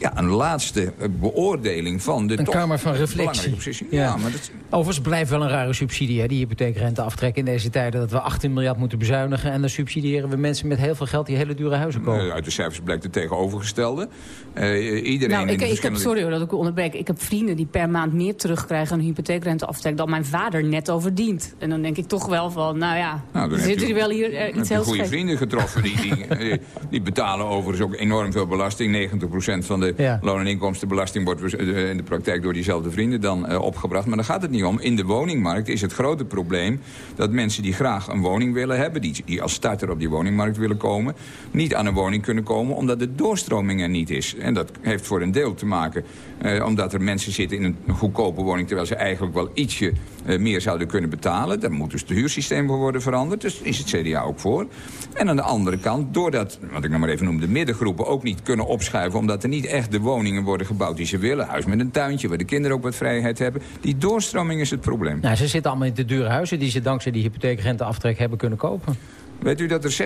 ja, een laatste eh, beoordeling van de Een kamer van reflectie. Ja. ja. maar dat... Overigens blijft wel een rare subsidie, hè, die hypotheekrente aftrekken in deze tijden. Dat we 18 miljard moeten bezuinigen en dan subsidiëren we mensen met heel veel geld die hele dure huizen kopen. uit de cijfers blijkt het tegenovergestelde. Uh, iedereen nou, ik, ik heb, sorry hoor dat ik onderbreek. Ik heb vrienden die per maand meer terugkrijgen aan hypotheekrenteaftrek dan mijn vader netto verdient. En dan denk ik toch wel van, nou ja, nou, zitten jullie wel hier uh, iets heel goede vrienden getroffen. Die, die, die betalen overigens ook enorm veel belasting. 90% van de ja. loon- en inkomstenbelasting wordt in de praktijk door diezelfde vrienden dan uh, opgebracht. Maar daar gaat het niet om. In de woningmarkt is het grote probleem dat mensen die graag een woning willen hebben... die, als starter op die woningmarkt willen komen... niet aan een woning kunnen komen omdat de doorstroming er niet is. En dat heeft voor een deel te maken uh, omdat er mensen zitten in een goedkope woning... terwijl ze eigenlijk wel ietsje meer zouden kunnen betalen. Daar moet dus het huursysteem worden veranderd. Dus is het CDA ook voor. En aan de andere kant, doordat, wat ik nou maar even noem... de middengroepen ook niet kunnen opschuiven... omdat er niet echt de woningen worden gebouwd die ze willen. Huis met een tuintje, waar de kinderen ook wat vrijheid hebben. Die doorstroming is het probleem. Nou, ze zitten allemaal in de dure huizen... die ze dankzij die hypotheekrenteaftrek hebben kunnen kopen. Weet u dat er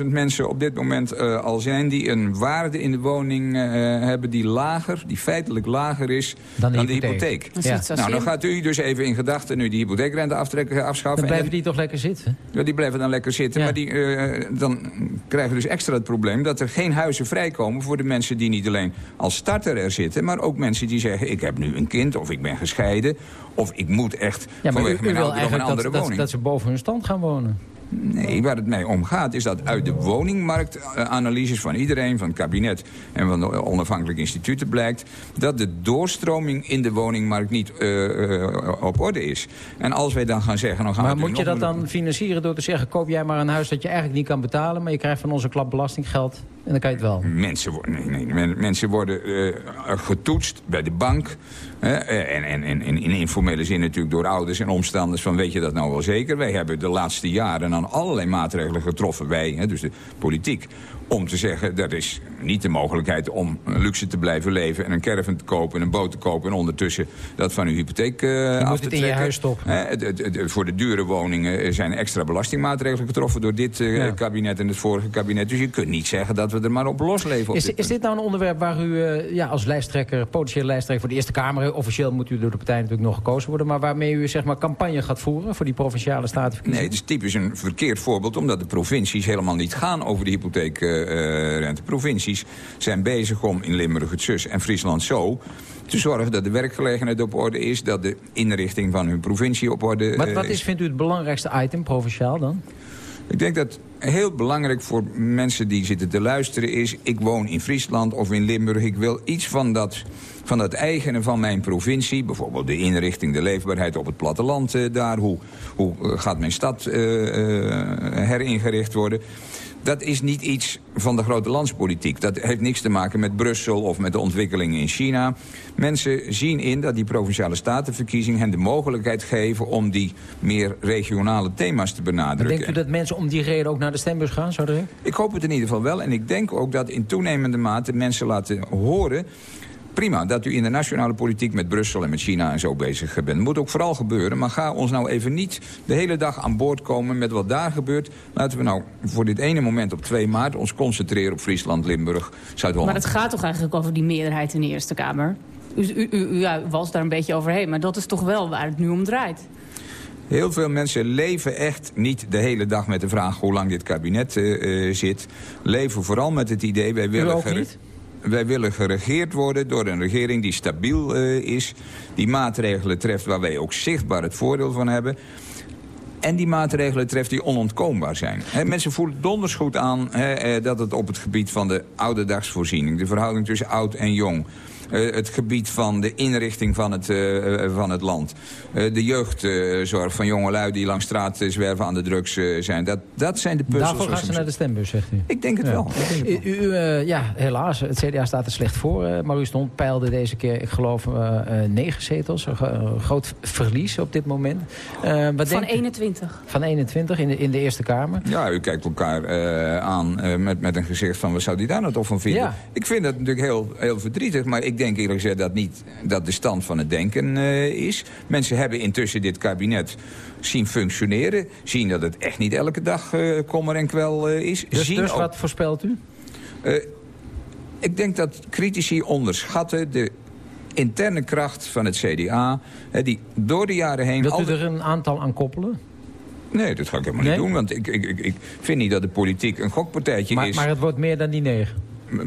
600.000 mensen op dit moment uh, al zijn... die een waarde in de woning uh, hebben die lager, die feitelijk lager is dan de, dan hypotheek. De hypotheek. Ja. Nou, dan gaat u dus even in gedachten nu die hypotheekrente aftrekken, afschaffen. Dan blijven die toch lekker zitten? Ja, die blijven dan lekker zitten. Ja. Maar die, uh, dan krijgen we dus extra het probleem... dat er geen huizen vrijkomen voor de mensen die niet alleen als starter er zitten... maar ook mensen die zeggen, ik heb nu een kind of ik ben gescheiden... of ik moet echt ja, maar vanwege u, u mijn ouder nog een andere dat, woning. Dat, dat ze boven hun stand gaan wonen. Nee, waar het mee om gaat is dat uit de woningmarktanalyses van iedereen... van het kabinet en van de onafhankelijke instituten blijkt... dat de doorstroming in de woningmarkt niet uh, op orde is. En als wij dan gaan zeggen... Dan gaan maar moet je dat dan financieren door te zeggen... koop jij maar een huis dat je eigenlijk niet kan betalen... maar je krijgt van onze klap belastinggeld en dan kan je het wel? Mensen, nee, nee, mensen worden uh, getoetst bij de bank... en, en, en, in informele zin natuurlijk door ouders en omstanders van weet je dat nou wel zeker? Wij hebben de laatste jaren aan allerlei maatregelen getroffen, wij, hè, dus de politiek, om te zeggen, dat is niet de mogelijkheid om luxe te blijven leven... en een caravan te kopen en een boot te kopen... en ondertussen dat van uw hypotheek uh, af te het in je huis het, het, het, voor de dure woningen zijn extra belastingmaatregelen getroffen... door dit uh, ja. kabinet en het vorige kabinet. Dus je kunt niet zeggen dat we er maar op losleven. Op is, dit is dit nou een onderwerp waar u uh, ja, als lijsttrekker... potentiële lijsttrekker voor de Eerste Kamer... officieel moet u door de partij natuurlijk nog gekozen worden... maar waarmee u zeg maar, campagne gaat voeren voor die provinciale statenverkiezingen? Nee, het is typisch een verkeerd voorbeeld... omdat de provincies helemaal niet gaan over de hypotheek rente. Provincies zijn bezig om in Limburg het zus en Friesland zo te zorgen dat de werkgelegenheid op orde is... dat de inrichting van hun provincie op orde wat, wat is. vindt u het belangrijkste item, provinciaal dan? Ik denk dat heel belangrijk voor mensen die zitten te luisteren is... ik woon in Friesland of in Limburg, ik wil iets van dat, van dat eigene van mijn provincie... bijvoorbeeld de inrichting, de leefbaarheid op het platteland uh, daar... hoe, hoe gaat mijn stad heringericht worden dat is niet iets van de grote landspolitiek. Dat heeft niks te maken met Brussel of met de ontwikkelingen in China. Mensen zien in dat die Provinciale Statenverkiezing hen de mogelijkheid geven... om die meer regionale thema's te benadrukken. denkt u dat mensen om die reden ook naar de stembus gaan? Zo ik hoop het in ieder geval wel. En ik denk ook dat in toenemende mate mensen laten horen prima dat u in de nationale politiek met Brussel en met China en zo bezig bent. Dat moet ook vooral gebeuren. Maar ga ons nou even niet de hele dag aan boord komen met wat daar gebeurt. Laten we nou voor dit ene moment op 2 maart ons concentreren op Friesland, Limburg, Zuid-Holland. Maar het gaat toch eigenlijk over die meerderheid in de Eerste Kamer? U, u, u, u ja, was daar een beetje overheen, maar dat is toch wel waar het nu om draait? Heel veel mensen leven echt niet de hele dag met de vraag hoe lang dit kabinet uh, uh, zit. Leven vooral met het idee, wij willen... ook niet? Wij willen geregeerd worden door een regering die stabiel uh, is. Die maatregelen treft waar wij ook zichtbaar het voordeel van hebben. En die maatregelen treft die onontkoombaar zijn. Mensen voelen donders goed aan he, dat het op het gebied van de ouderdagsvoorziening... de verhouding tussen oud en jong eh, het gebied van de inrichting van het, uh, van het land. Uh, de jeugdzorg van jongelui die langs straat zwerven aan de drugs zijn. Dat, dat zijn de puzzels. Daarvoor gaan ze naar de stembus, zegt u? Ik denk het wel. U, u, ja, helaas. Het CDA staat er slecht voor. maar u stond peilde deze keer, ik geloof, negen zetels. Een groot verlies op dit moment. wat van 21. Van 21 in de, in de Eerste Kamer. Ja, u kijkt elkaar aan met, met een gezicht van... wat zou die daar nou toch van vinden? Ja. Ik vind dat natuurlijk heel, heel verdrietig. Maar ik denk eerlijk gezegd dat niet dat de stand van het denken uh, is. Mensen hebben intussen dit kabinet zien functioneren. Zien dat het echt niet elke dag uh, kommer en kwel uh, is. Dus, zien dus ook, wat voorspelt u? ik denk dat critici onderschatten de interne kracht van het CDA... Die door de jaren heen... Wilt u er een aantal aan koppelen? Nee, dat ga ik helemaal niet doen. Want ik, ik, ik, ik, vind niet dat de politiek een gokpartijtje maar, is. Maar het wordt meer dan die negen?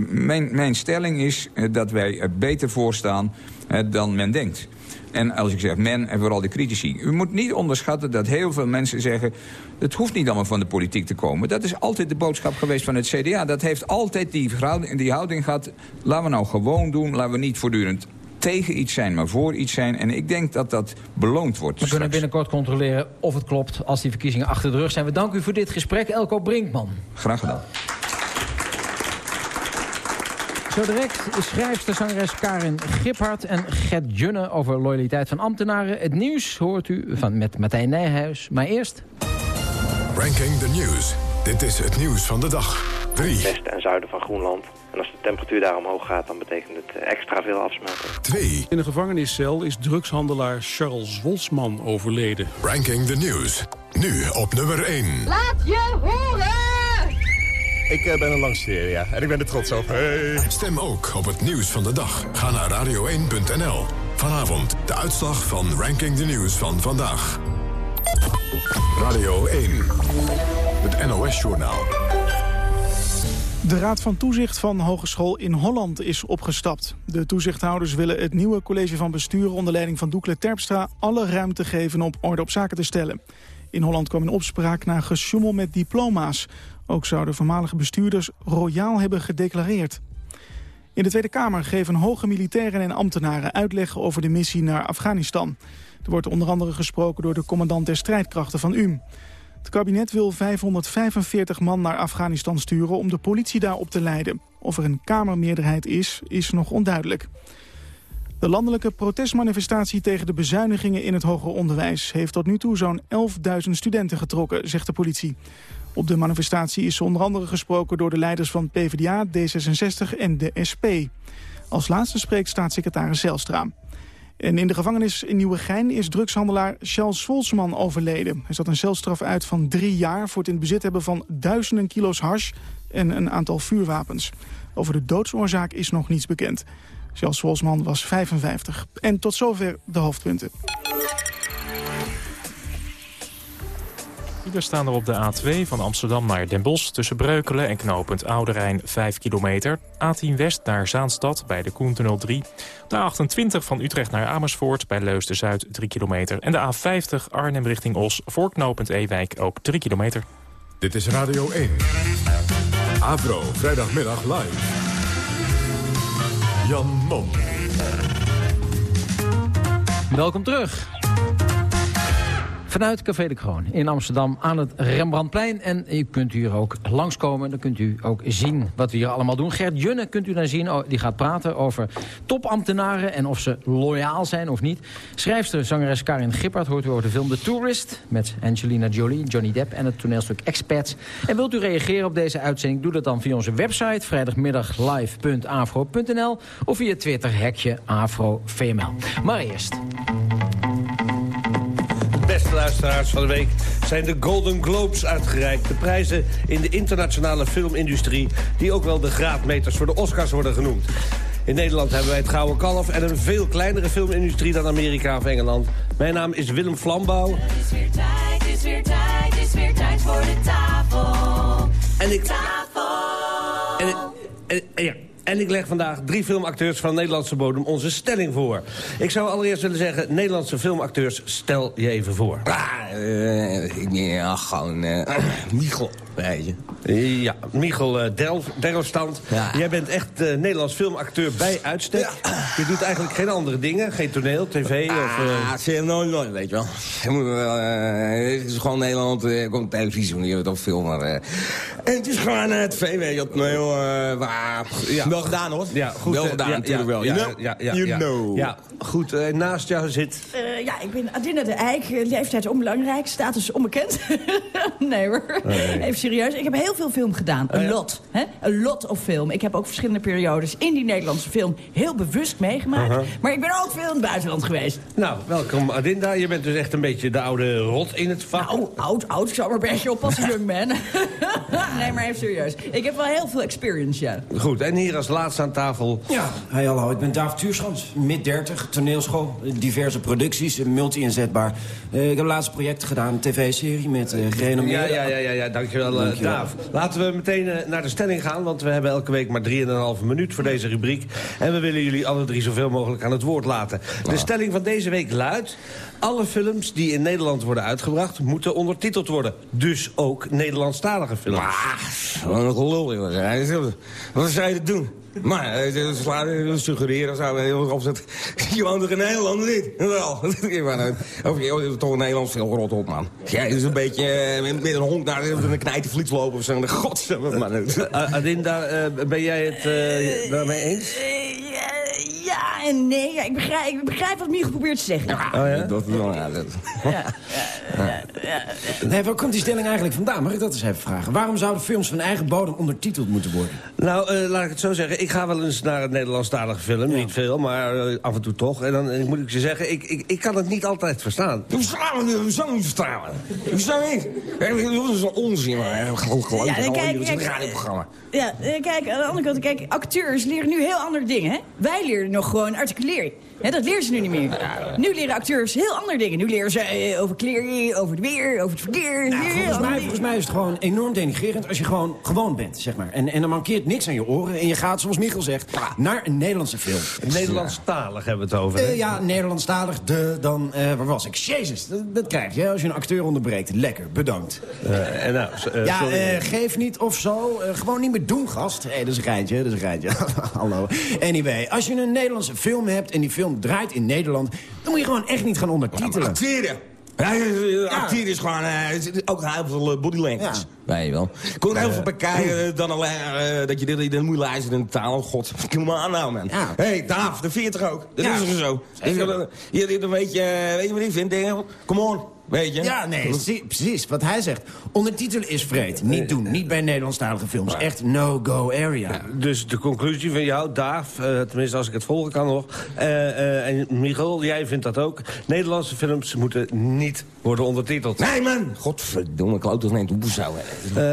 Mijn, mijn stelling is eh, dat wij er beter voor staan eh, dan men denkt. En als ik zeg men, en vooral de critici. U moet niet onderschatten dat heel veel mensen zeggen... het hoeft niet allemaal van de politiek te komen. Dat is altijd de boodschap geweest van het CDA. Dat heeft altijd die, die houding gehad. Laten we nou gewoon doen. Laten we niet voortdurend tegen iets zijn, maar voor iets zijn. En ik denk dat dat beloond wordt. We kunnen binnenkort controleren of het klopt als die verkiezingen achter de rug zijn. We danken u voor dit gesprek, Elko Brinkman. Graag gedaan. Zo direct schrijfster zangeres Karin Giphart en Gert Junne over loyaliteit van ambtenaren. Het nieuws hoort u van, met Martijn Nijhuis. Maar eerst... Ranking the News. Dit is het nieuws van de dag. 3. Westen en zuiden van Groenland. En als de temperatuur daar omhoog gaat, dan betekent het extra veel afsmelting. 2. In een gevangeniscel is drugshandelaar Charles Wolsman overleden. Ranking the News. Nu op nummer 1. Laat je horen! Ik uh, ben een langsteer, ja. En ik ben er trots op. Hey. Stem ook op het nieuws van de dag. Ga naar radio1.nl. Vanavond de uitslag van Ranking the News van vandaag. Radio 1. Het NOS-journaal. De Raad van Toezicht van Hogeschool in Holland is opgestapt. De toezichthouders willen het nieuwe college van bestuur onder leiding van Doekle Terpstra alle ruimte geven om orde op zaken te stellen. In Holland kwam in opspraak na gesjoemel met diploma's. Ook zouden voormalige bestuurders royaal hebben gedeclareerd. In de Tweede Kamer geven hoge militairen en ambtenaren uitleg over de missie naar Afghanistan. Er wordt onder andere gesproken door de commandant der strijdkrachten van UM. Het kabinet wil 545 man naar Afghanistan sturen om de politie daar op te leiden. Of er een kamermeerderheid is, is nog onduidelijk. De landelijke protestmanifestatie tegen de bezuinigingen in het hoger onderwijs... heeft tot nu toe zo'n 11.000 studenten getrokken, zegt de politie. Op de manifestatie is onder andere gesproken door de leiders van PvdA, D66 en de SP. Als laatste spreekt staatssecretaris Zelstra. En in de gevangenis in Nieuwegein is drugshandelaar Charles Volsman overleden. Hij zat een celstraf uit van drie jaar voor het in bezit hebben van duizenden kilo's hars en een aantal vuurwapens. Over de doodsoorzaak is nog niets bekend. Charles Volsman was 55. En tot zover de hoofdpunten. Files staan er op de A2 van Amsterdam naar Den Bosch... tussen Breukelen en knooppunt Oude Rijn 5 kilometer. A10 West naar Zaanstad bij de Koentunnel 3. De A28 van Utrecht naar Amersfoort bij Leusden-Zuid 3 kilometer. En de A50 Arnhem richting Os voor knooppunt Ewijk ook 3 kilometer. Dit is Radio 1. Avro, vrijdagmiddag live. Jan Mom. Welkom terug. Vanuit Café de Kroon in Amsterdam aan het Rembrandtplein. En u kunt hier ook langskomen. Dan kunt u ook zien wat we hier allemaal doen. Gert Junne kunt u dan zien. Oh, die gaat praten over topambtenaren en of ze loyaal zijn of niet. Schrijfster, zangeres Karin Gippert hoort u over de film The Tourist... met Angelina Jolie, Johnny Depp en het toneelstuk Expats. En wilt u reageren op deze uitzending? Doe dat dan via onze website vrijdagmiddaglive.afro.nl of via Twitter hekje AfroVML. Maar eerst luisteraars van de week zijn de Golden Globes uitgereikt. De prijzen in de internationale filmindustrie... die ook wel de graadmeters voor de Oscars worden genoemd. In Nederland hebben wij het Gouden Kalf en een veel kleinere filmindustrie dan Amerika of Engeland. Mijn naam is Willem Flambouw. Het is weer tijd, het is weer tijd, het is weer tijd voor de tafel. En ik... Tafel! En, en, en ja, en ik leg vandaag drie filmacteurs van Nederlandse bodem onze stelling voor. Ik zou allereerst willen zeggen, Nederlandse filmacteurs, stel je even voor. Ah, uh, ja, gewoon uh, Michel. Ja, Michel uh, Del. Jij bent echt uh, Nederlands filmacteur bij uitstek. Je doet eigenlijk geen andere dingen, geen toneel, tv ah, of... Uh... zie nooit, nooit, weet je wel. Je moet, uh, het is gewoon Nederland, er komt televisie, je hebt ook film, maar... en het is gewoon het tv, weet je, waar... Ja. Wel gedaan, hoor. Ja, goed. Wel gedaan, natuurlijk wel. Ja, you know? Ja, ja, you know. Ja, goed. naast jou zit... ja, ik ben Adina de Eijk, leeftijd onbelangrijk, status onbekend. nee hoor, nee. even serieus. Ik heb heel veel film gedaan, een Oh, lot. Hè? Een lot of film. Ik heb ook verschillende periodes in die Nederlandse film heel bewust meegemaakt. Uh -huh. Maar ik ben ook veel in het buitenland geweest. Nou, welkom Adinda. Je bent dus echt een beetje de oude rot in het vak. Nou, oud, oud. Ik zou maar een beetje oppassen, young man. nee, maar even serieus. Ik heb wel heel veel experience, ja. Goed, en hier als laatste aan tafel... Ja, hey, hallo. Ik ben David Tuurschans, mid 30, toneelschool, diverse producties, multi-inzetbaar. Uh, ik heb laatste projecten gedaan, een tv-serie met uh, gerenommeerde... Ja, ja, ja, ja, dankjewel, dankjewel. Daaf. Laten we meteen uh, naar de stelling gaan, want we hebben elke week maar 3,5 minuut voor deze rubriek. En we willen jullie alle drie zoveel mogelijk aan het woord laten. De stelling van deze week luidt... alle films die in Nederland worden uitgebracht moeten ondertiteld worden. Dus ook Nederlandstalige films. Maar, wat een gelul, jongen. Wat zou je dat doen? Maar uh, suggereren zou heel opzet. Je woont toch in Nederland niet? Wel. Of je toch een Nederlands veel rot op, man. Jij is een beetje uh, met een hond naar een knijtenvliet lopen of zo. Godsamme, man. Adinda, ben jij het daarmee eens? En nee. Ja, ik, begrijp, ik begrijp wat Michiel probeert te zeggen. Ja, oh ja? Dat, ja, dat. Ja. Nee, waar komt die stelling eigenlijk vandaan? Mag ik dat eens even vragen? Waarom zouden films van eigen bodem ondertiteld moeten worden? Nou, uh, laat ik het zo zeggen. Ik ga wel eens naar een Nederlandstalige film. Ja. Niet veel, maar uh, af en toe toch. En dan moet ik je zeggen, ik, ik, ik kan het niet altijd verstaan. Hoe verstaan we Hoe zou niet verstaan? Hoe zou niet? Dat is een onzin, maar. Geloof ja, kijk, kijk, het is een radioprogramma. Ja, kijk, aan de andere kant, kijk, acteurs leren nu heel andere dingen, hè? Wij leren nog gewoon articuleren. Hè, dat leren ze nu niet meer. Nu leren acteurs heel andere dingen. Nu leren ze over kleren, over het weer, over het verkeer. Nou, volgens, mij, volgens mij is het gewoon enorm denigrerend als je gewoon gewoon bent, zeg maar. En, en dan mankeert niks aan je oren. En je gaat, zoals Michel zegt, naar een Nederlandse film. Nederlandstalig hebben we het over. Uh, ja, Nederlandstalig. De, dan, uh, waar was ik? Jezus, dat, dat krijg je als je een acteur onderbreekt. Lekker, bedankt. Uh, en nou, ja, geef niet of zo. gewoon niet meer doen, gast. Hé, hey, dat is een geintje, dat is een geintje. Hallo. Anyway, als je een Nederlandse film hebt en die film draait in Nederland... dan moet je gewoon echt niet gaan ondertitelen. Acteren. Ja, acteren is gewoon uh, ook heel veel body language. Ja. Weet je wel. Komt heel veel bekijken dan alleen uh, dat je dit dan moet luisteren in de taal. God, kom aan nou, man. Hé, ja. hey, Daaf, de 40 ook. Dat ja. is er zo. Je, dan weet je, weet je wat ik vind? Kom on. Weet je? Ja, nee, precies. Wat hij zegt. Ondertitelen is vreed. Niet doen. Niet bij Nederlandstalige films. Echt no-go area. Ja, dus de conclusie van jou, Daaf, uh, tenminste als ik het volgen kan nog... Uh, uh, en Michiel, jij vindt dat ook. Nederlandse films moeten niet worden ondertiteld. Nee, man! Godverdomme, neemt hoe zou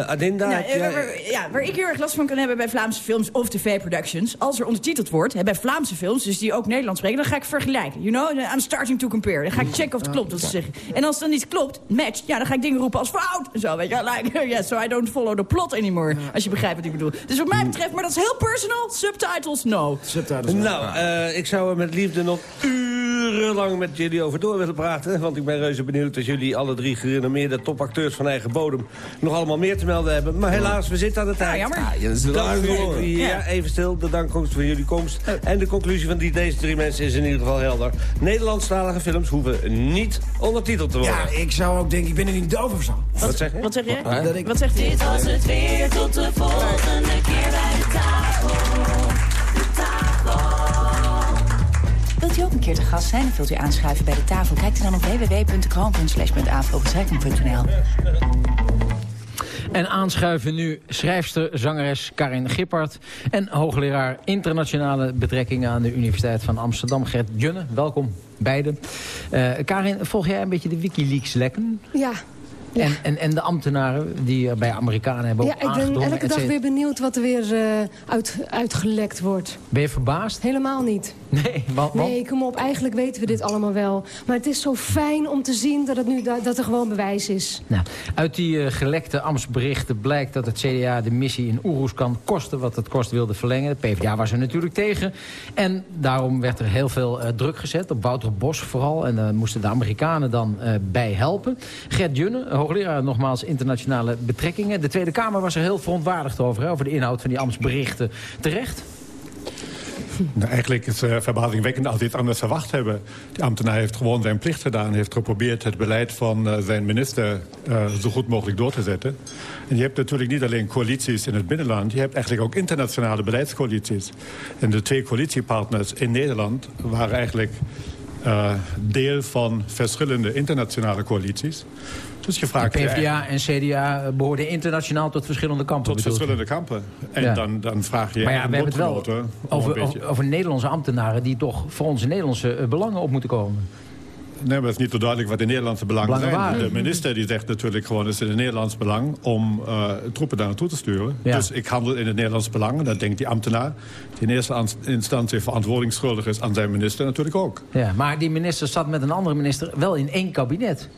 Adinda, nou, jij... waar, ja, waar ik heel erg last van kan hebben bij Vlaamse films of tv-productions... als er ondertiteld wordt, hè, bij Vlaamse films, dus die ook Nederlands spreken... dan ga ik vergelijken. You know, I'm starting to compare. Dan ga ik checken of het klopt wat ze zeggen. En als dan niet klopt, matcht, ja, dan ga ik dingen roepen als fout. En zo, weet je, like, yeah, so I don't follow the plot anymore. Ja. Als je begrijpt wat ik bedoel. Dus wat mij betreft, maar dat is heel personal, subtitles, no. Subtitles, nou, uh, ik zou er met liefde nog urenlang met jullie over door willen praten. Want ik ben reuze benieuwd dat jullie alle drie gerenommeerde topacteurs van eigen bodem... nog allemaal meer te melden hebben. Maar helaas, we zitten aan de tijd. Ja, jammer. Ja, dat is Dank jullie, ja, even stil. De dankkomst voor jullie komst. En de conclusie van die, deze drie mensen is in ieder geval helder. Nederlandstalige films hoeven niet ondertiteld te worden. Ja, ik zou ook denken, ik ben er niet doof of zo. Wat, wat zeg je? Wat zeg je? Wat, ik... wat zegt Dit was het weer, tot de volgende keer bij de tafel. Wilt u ook een keer te gast zijn of wilt u aanschuiven bij de tafel? Kijk dan op www.kroon.slash.afro.nl. En aanschuiven nu schrijfster, zangeres Karin Gippard... en hoogleraar internationale betrekkingen aan de Universiteit van Amsterdam, Gert Junne. Welkom, beiden. Uh, Karin, volg jij een beetje de Wikileaks-lekken? Ja, ja. En, en, en de ambtenaren die er bij Amerikanen hebben Ja, ik ben elke dag weer benieuwd wat er weer uh, uit, uitgelekt wordt. Ben je verbaasd? Helemaal niet. Nee, wat, Nee, kom op. Eigenlijk weten we dit allemaal wel. Maar het is zo fijn om te zien dat, het nu, dat er gewoon bewijs is. Nou, uit die uh, gelekte ambtsberichten blijkt dat het CDA de missie in Oeroes kan kosten wat het kost wilde verlengen. De PvdA was er natuurlijk tegen. En daarom werd er heel veel uh, druk gezet op Wouter Bos vooral. En daar moesten de Amerikanen dan bij helpen. Gert Junne, nogmaals internationale betrekkingen. De Tweede Kamer was er heel verontwaardigd over, hè, over de inhoud van die ambtsberichten. Terecht? Nou, eigenlijk is uh, verbazingwekkend als die het anders verwacht hebben. Die ambtenaar heeft gewoon zijn plicht gedaan. heeft geprobeerd het beleid van uh, zijn minister uh, zo goed mogelijk door te zetten. En je hebt natuurlijk niet alleen coalities in het binnenland. Je hebt eigenlijk ook internationale beleidscoalities. En de twee coalitiepartners in Nederland waren eigenlijk uh, deel van verschillende internationale coalities. Dus je vraagt de PvdA en CDA behoorden internationaal tot verschillende kampen. Tot verschillende kampen. En ja. dan, dan vraag je... Maar ja, we hebben het wel over, over, over Nederlandse ambtenaren... die toch voor onze Nederlandse belangen op moeten komen. Nee, maar het is niet zo duidelijk wat de Nederlandse belangen, belangen zijn. Waren. De minister die zegt natuurlijk gewoon... het is in het Nederlands belang om uh, troepen daar naartoe te sturen. Ja. Dus ik handel in het Nederlands belang. Dat denkt die ambtenaar die in eerste instantie verantwoording schuldig is... aan zijn minister natuurlijk ook. Ja, maar die minister zat met een andere minister wel in één kabinet.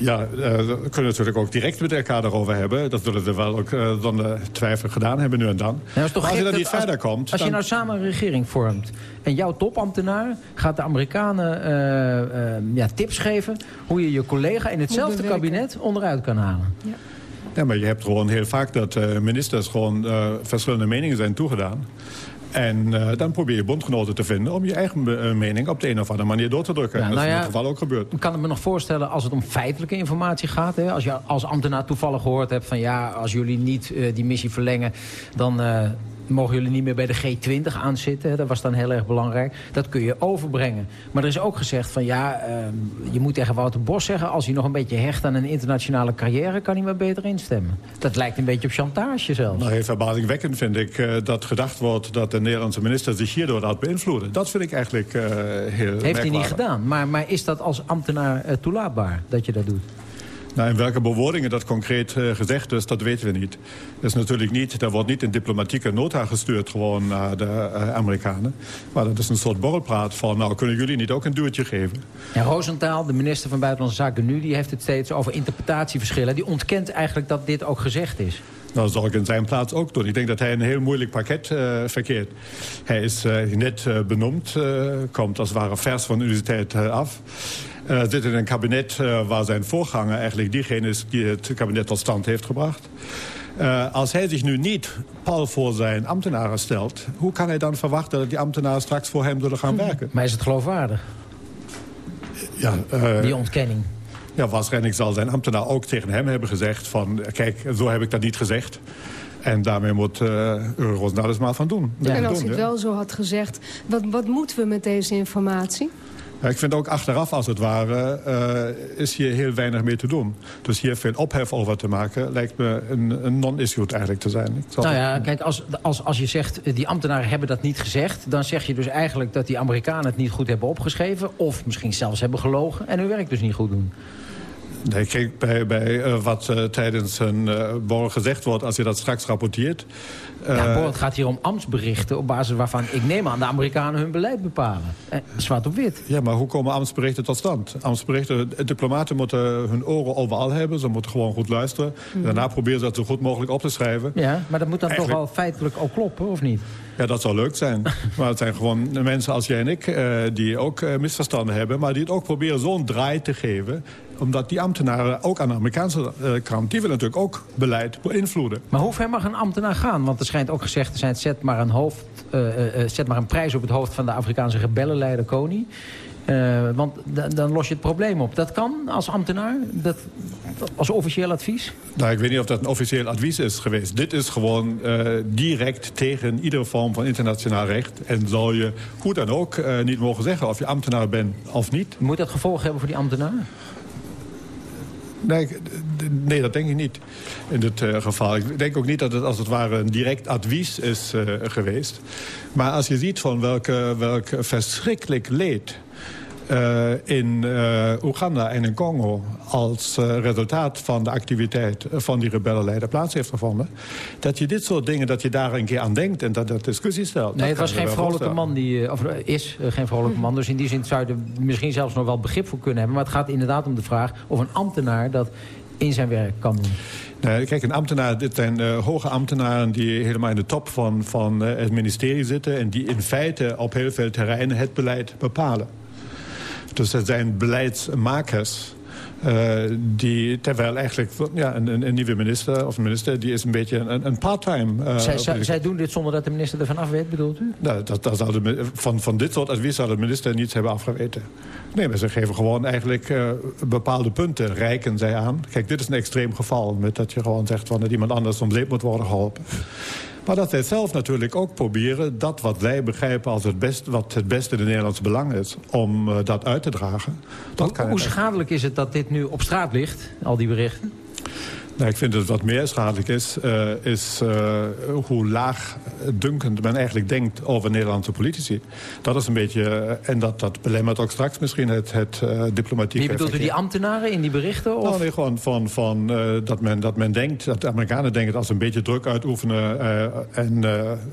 Ja, uh, we kunnen natuurlijk ook direct met elkaar daarover hebben. Dat zullen ze wel ook uh, zonder twijfel gedaan hebben nu en dan. Ja, maar als je dan niet als, verder komt... Als dan... je nou samen een regering vormt... en jouw topambtenaar gaat de Amerikanen uh, ja, tips geven... hoe je je collega in hetzelfde kabinet onderuit kan halen. Ja. Ja, maar je hebt gewoon heel vaak dat ministers gewoon verschillende meningen zijn toegedaan. En uh, dan probeer je bondgenoten te vinden om je eigen uh, mening op de een of andere manier door te drukken. Ja, en dat nou is in dit geval ook gebeurd. Ik kan het me nog voorstellen als het om feitelijke informatie gaat. Hè? Als je als ambtenaar toevallig gehoord hebt van ja, als jullie niet uh, die missie verlengen, dan mogen jullie niet meer bij de G20 aanzitten. Dat was dan heel erg belangrijk. Dat kun je overbrengen. Maar er is ook gezegd van ja, uh, je moet tegen Wouter Bos zeggen... als hij nog een beetje hecht aan een internationale carrière... kan hij maar beter instemmen. Dat lijkt een beetje op chantage zelfs. Nou, heel verbazingwekkend vind ik uh, dat gedacht wordt... dat de Nederlandse minister zich hierdoor laat beïnvloeden. Dat vind ik eigenlijk uh, heel Heeft hij niet gedaan. Maar, maar is dat als ambtenaar toelaatbaar dat je dat doet? Nou, in welke bewoordingen dat concreet uh, gezegd is, dat weten we niet. Dat is natuurlijk niet, er wordt niet een diplomatieke nota gestuurd gewoon naar de uh, Amerikanen. Maar dat is een soort borrelpraat van, nou, kunnen jullie niet ook een duwtje geven? Ja, Roosentaal, de minister van Buitenlandse Zaken nu, die heeft het steeds over interpretatieverschillen. Die ontkent eigenlijk dat dit ook gezegd is. Nou, dat zal ik in zijn plaats ook doen. Ik denk dat hij een heel moeilijk pakket uh, verkeert. Hij is net benoemd, komt als het ware vers van de universiteit af. Uh, zit in een kabinet uh, waar zijn voorganger eigenlijk diegene is die het kabinet tot stand heeft gebracht. Uh, als hij zich nu niet pal voor zijn ambtenaren stelt... hoe kan hij dan verwachten dat die ambtenaren straks voor hem zullen gaan werken? Maar is het geloofwaardig? Ja, die ontkenning. Ja, waarschijnlijk zal zijn ambtenaar ook tegen hem hebben gezegd van... kijk, zo heb ik dat niet gezegd. En daarmee moet uh, dus maar van doen. Ja. En als hij het wel zo had gezegd, wat, wat moeten we met deze informatie? Ik vind ook achteraf, als het ware, uh, is hier heel weinig mee te doen. Dus hier veel ophef over te maken, lijkt me een, een non-issue eigenlijk te zijn. nou ja, kijk, als, als, als je zegt, die ambtenaren hebben dat niet gezegd... dan zeg je dus eigenlijk dat die Amerikanen het niet goed hebben opgeschreven... of misschien zelfs hebben gelogen en hun werk dus niet goed doen. Nee, kijk, bij, bij uh, wat uh, tijdens een uh, borrel gezegd wordt... als je dat straks rapporteert... ja, het gaat hier om ambtsberichten... op basis waarvan ik neem aan de Amerikanen hun beleid bepalen. zwart op wit. Ja, maar hoe komen ambtsberichten tot stand? Ambtsberichten, diplomaten moeten hun oren overal hebben. Ze moeten gewoon goed luisteren. Mm. Daarna proberen ze dat zo goed mogelijk op te schrijven. Ja, maar dat moet dan Eigenlijk... toch wel feitelijk ook kloppen, of niet? Ja, dat zou leuk zijn. maar het zijn gewoon mensen als jij en ik... Uh, die ook uh, misverstanden hebben... maar die het ook proberen zo'n draai te geven omdat die ambtenaren, ook aan de Amerikaanse uh, kant... die willen natuurlijk ook beleid beïnvloeden. Maar hoe ver mag een ambtenaar gaan? Want er schijnt ook gezegd te zijn... zet maar een, hoofd, zet maar een prijs op het hoofd van de Afrikaanse rebellenleider Kony. Uh, want dan los je het probleem op. Dat kan als ambtenaar? Dat, als officieel advies? Nou, ik weet niet of dat een officieel advies is geweest. Dit is gewoon uh, direct tegen iedere vorm van internationaal recht. En zou je hoe dan ook uh, niet mogen zeggen of je ambtenaar bent of niet. Moet dat gevolgen hebben voor die ambtenaar? Nee, nee, dat denk ik niet in dit uh, geval. Ik denk ook niet dat het als het ware een direct advies is uh, geweest. Maar als je ziet van welke, welk verschrikkelijk leed in uh, Oeganda en in Congo... als uh, resultaat van de activiteit van die rebellenleider plaats heeft gevonden... dat je dit soort dingen, dat je daar een keer aan denkt en dat dat discussie stelt. Nee, het was geen vrolijke man, die, of is geen vrolijke man. Dus in die zin zou je er misschien zelfs nog wel begrip voor kunnen hebben. Maar het gaat inderdaad om de vraag of een ambtenaar dat in zijn werk kan doen. Nee, kijk, een ambtenaar, dit zijn uh, hoge ambtenaren die helemaal in de top van, van uh, het ministerie zitten... en die in feite op heel veel terreinen het beleid bepalen. Dus er zijn beleidsmakers die, terwijl eigenlijk ja, een, een, nieuwe minister of een minister... die is een beetje een, een part-time... Uh, zij, zij, doen dit zonder dat de minister ervan af weet, bedoelt u? Nou, dat, dat zou de, van, van dit soort advies zou de minister niets hebben afgeweten. Nee, maar ze geven gewoon eigenlijk uh, bepaalde punten. Rijken zij aan. Kijk, dit is een extreem geval. Met dat je gewoon zegt van dat iemand anders om zeep moet worden geholpen. Maar dat zij zelf natuurlijk ook proberen dat wat wij begrijpen als het beste, wat het beste in het Nederlandse belang is, om uh, dat uit te dragen. Dat hoe, hoe schadelijk is het dat dit nu op straat ligt, al die berichten? Nou, ik vind dat wat meer schadelijk is, uh, is uh, hoe laagdunkend men eigenlijk denkt over Nederlandse politici. Dat is een beetje, uh, en dat, dat belemmert ook straks misschien het, het diplomatieke Wie bedoelt u die ambtenaren in die berichten? Of? Nou, nee, gewoon van, van dat, men, dat men denkt, dat de Amerikanen denken dat als ze een beetje druk uitoefenen en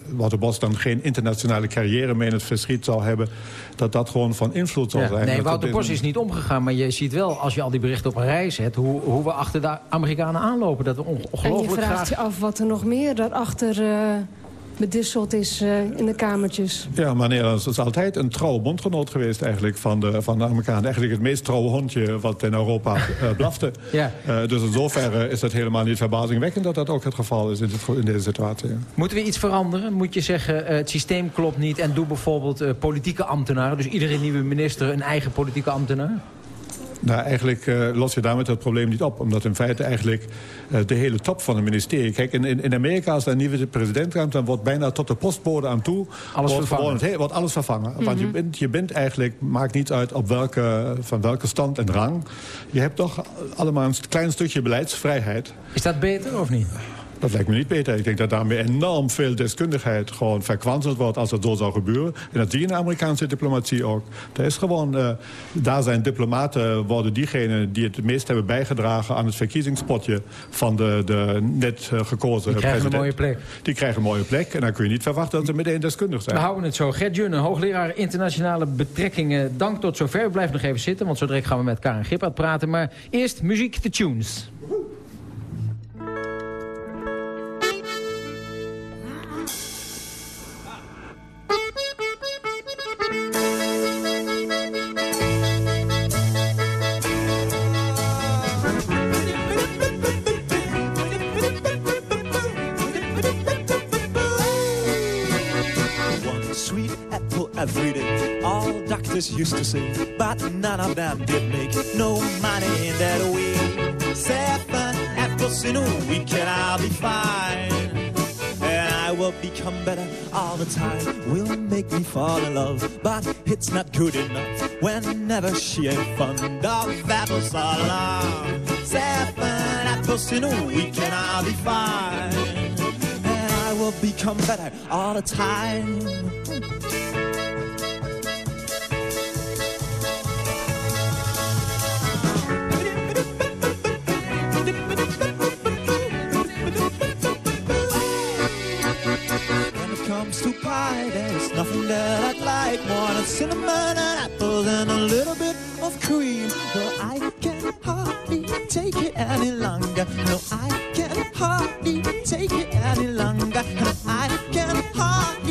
Wouter Bos dan geen internationale carrière meer in het verschiet zal hebben, dat dat gewoon van invloed zal ja, zijn. Nee, Wouter Bos is niet omgegaan, maar je ziet wel, als je al die berichten op een rij zet, hoe, hoe we achter de Amerikanen aan aanlopen. Dat we ongelooflijk En je vraagt je af wat er nog meer daarachter uh, bedisseld is uh, in de kamertjes. Ja, maar Nederland is altijd een trouwe bondgenoot geweest eigenlijk van de, van de Amerikanen. Eigenlijk het meest trouwe hondje wat in Europa uh, blafte. ja. dus in zoverre is het helemaal niet verbazingwekkend dat dat ook het geval is in, dit, in deze situatie. Moeten we iets veranderen? Moet je zeggen, het systeem klopt niet en doe bijvoorbeeld politieke ambtenaren. Dus iedere nieuwe minister een eigen politieke ambtenaar? Nou, eigenlijk uh, los je daarmee het probleem niet op. Omdat in feite eigenlijk uh, de hele top van het ministerie... Kijk, in, in, Amerika als er een nieuwe president komt... dan wordt bijna tot de postbode aan toe... Alles wordt, vervangen. Gewoon, wordt alles vervangen. Mm -hmm. Want je bent, je bent eigenlijk... maakt niet uit op welke, van welke stand en rang. Je hebt toch allemaal een klein stukje beleidsvrijheid. Is dat beter of niet? Dat lijkt me niet beter. Ik denk dat daarmee enorm veel deskundigheid gewoon verkwanseld wordt als dat zo zou gebeuren. En dat zie je in de Amerikaanse diplomatie ook. Er is gewoon, uh, daar zijn diplomaten, worden diegenen die het meest hebben bijgedragen aan het verkiezingspotje van de, de net uh, gekozen Die krijgen president. een mooie plek. Die krijgen een mooie plek en dan kun je niet verwachten dat ze meteen deskundig zijn. We houden het zo. Gert Junne, hoogleraar internationale betrekkingen. Dank tot zover. Blijven nog even zitten, want zo direct gaan we met Karen Gippert praten. Maar eerst muziek, de tunes. Every day. All doctors used to say, but none of them did make no money in that way. Seven apples in a week and I'll be fine. And I will become better all the time. Will make me fall in love, but it's not good enough. Whenever she ain't fond of apples all along. Seven apples in a week and I'll be fine. And I will become better all the time. Comes to pie, there's nothing that I'd like more than cinnamon and apples and a little bit of cream. Well, I can hardly take it any longer. No, I can hardly take it any longer. No, I can hardly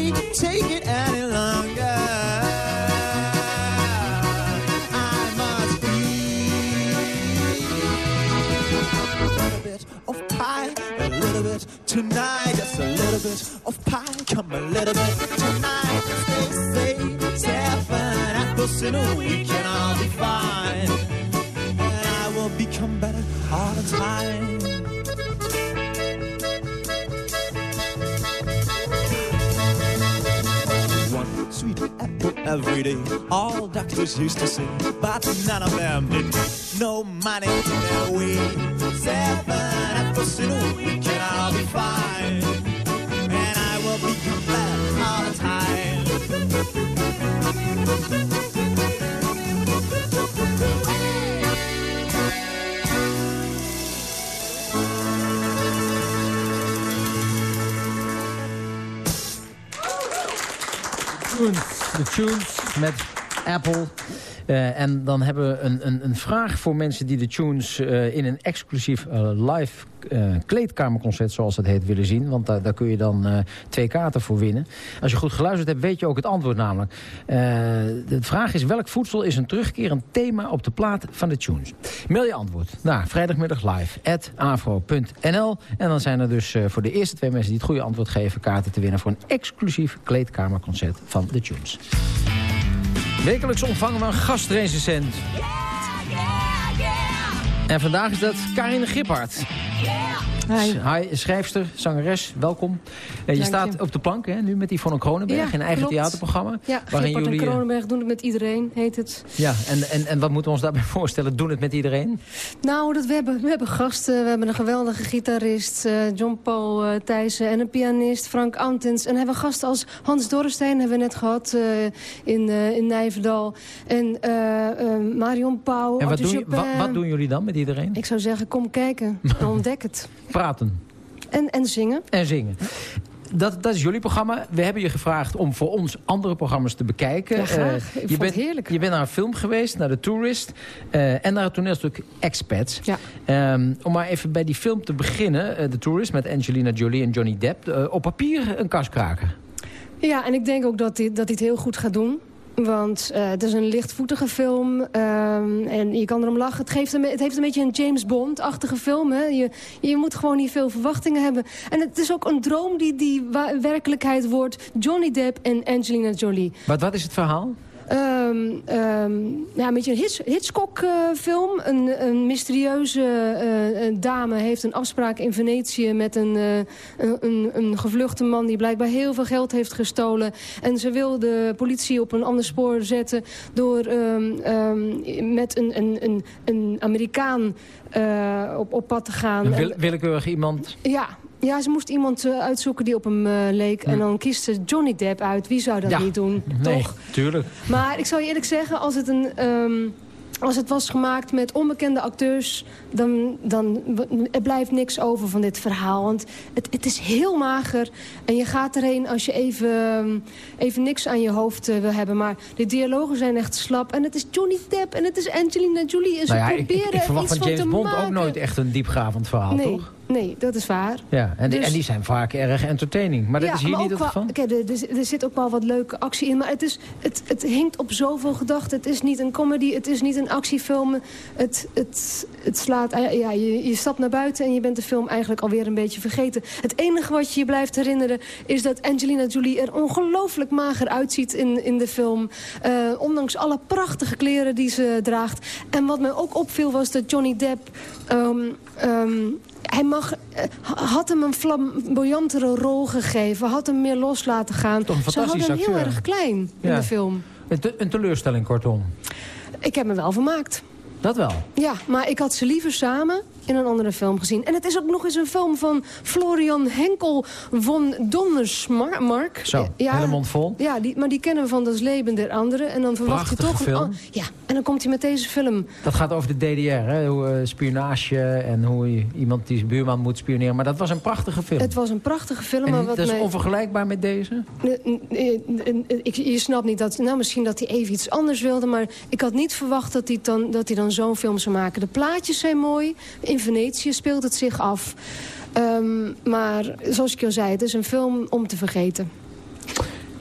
apples in a week and I'll be fine, and I will become better all the time. One sweet apple every day, all doctors used to say, but none of them did no money in their way. Seven apples in a week and I'll be fine, and I will become better all the time. Tunes, tunes met Apple. Uh, en dan hebben we een, een, een, vraag voor mensen die de tunes uh, in een exclusief live uh, kleedkamerconcert, zoals het heet, willen zien. Want daar, daar kun je dan twee kaarten voor winnen. Als je goed geluisterd hebt, weet je ook het antwoord namelijk. De vraag is, welk voedsel is een terugkerend thema op de plaat van de tunes? Mail je antwoord naar vrijdagmiddag live. En dan zijn er dus voor de eerste twee mensen die het goede antwoord geven... kaarten te winnen voor een exclusief kleedkamerconcert van de tunes. Wekelijks ontvangen we een gastrecensent. En vandaag is dat Karin Giphart. Hi. Hi, schrijfster, zangeres, welkom. Uh, je staat op de plank hè, nu met Yvonne Kronenberg, ja, een eigen klopt. theaterprogramma. Ja, waarin jullie... en Kronenberg doen het met iedereen, heet het. Ja, en, en, en wat moeten we ons daarbij voorstellen? Doen het met iedereen? Nou, dat, we, hebben, we hebben gasten. We hebben een geweldige gitarist, uh, John Paul uh, Thijssen... en een pianist, Frank Antens. En hebben gasten als Hans Dorrestein, hebben we net gehad in, in Nijverdal. En Marion Pauw, En wat doen, wat, wat doen jullie dan met iedereen? Ik zou zeggen, kom kijken en ontdek het praten. En, en zingen. En zingen. Dat, dat is jullie programma. We hebben je gevraagd om voor ons andere programma's te bekijken. Ja, graag. Uh, je bent, heerlijk. Je bent naar een film geweest, naar The Tourist. Uh, en naar het toneelstuk Expats. Ja. Um, om maar even bij die film te beginnen. Uh, The Tourist met Angelina Jolie en Johnny Depp. op papier een kaskraker. Ja, en ik denk ook dat hij, dat hij het heel goed gaat doen. Want uh, het is een lichtvoetige film um, en je kan erom lachen. Het, geeft een, het heeft een beetje een James Bond-achtige film. Hè? Je, je moet gewoon niet veel verwachtingen hebben. En het is ook een droom die, die werkelijkheid wordt. Johnny Depp en Angelina Jolie. Maar wat is het verhaal? Um, um, ja, een beetje een Hitchcock-film. Uh, een, een, mysterieuze uh, dame heeft een afspraak in Venetië... met een, uh, een, een, gevluchte man die blijkbaar heel veel geld heeft gestolen. En ze wil de politie op een ander spoor zetten... door um, met een, een, een, een Amerikaan op, op pad te gaan. Een wil, willekeurig iemand? Ja, ja, ze moest iemand uh, uitzoeken die op hem uh, leek. En dan kiest ze Johnny Depp uit. Wie zou dat ja. niet doen? Nee, toch? tuurlijk. Maar ik zou je eerlijk zeggen, als het een... Um, als het was gemaakt met onbekende acteurs... dan, dan er blijft niks over van dit verhaal. Want het, het is heel mager. En je gaat erheen als je even, even niks aan je hoofd uh, wil hebben. Maar de dialogen zijn echt slap. En het is Johnny Depp en het is Angelina Jolie. En ze nou ja, proberen ik, ik, ik verwacht van James Bond maken. ook nooit echt een diepgravend verhaal, nee. toch? Nee, dat is waar. Ja, en, die, Dus- en die zijn vaak erg entertaining. Maar dat ja, is hier niet het geval? Kijk, er, er, er zit ook wel wat leuke actie in. Maar het, is, het, het hinkt op zoveel gedachten. Het is niet een comedy, het is niet een actiefilm. Het, het, het slaat... Ja, je, je stapt naar buiten en je bent de film eigenlijk alweer een beetje vergeten. Het enige wat je je blijft herinneren... is dat Angelina Jolie er ongelooflijk mager uitziet in, in de film. Eh, ondanks alle prachtige kleren die ze draagt. En wat mij ook opviel was dat Johnny Depp... ehm, ehm, hij mag, eh, had hem een flamboyantere rol gegeven. Had hem meer los laten gaan. Ze hadden hem heel erg klein in de film. Een, te- een teleurstelling, kortom. Ik heb me wel vermaakt. Dat wel. Ja, maar ik had ze liever samen in een andere film gezien. En het is ook nog eens een film van Florian Henkel von Donnersmark. Zo, hele mond vol. Ja, die, maar die kennen we van Das Leben der Anderen. En dan verwacht je toch een... film. an- Ja, en dan komt hij met deze film. Dat gaat over de DDR, hè? Hoe, eh, spionage en hoe je iemand die zijn buurman moet spioneren. Maar dat was een prachtige film. Het was een prachtige film. maar en wat dat is mij- onvergelijkbaar met deze? Ik, je snapt niet dat... Nou, misschien dat hij even iets anders wilde... maar ik had niet verwacht dat hij dan, dat hij dan zo'n film zou maken. De plaatjes zijn mooi. In Venetië speelt het zich af. Ehm, maar zoals ik al zei, het is een film om te vergeten.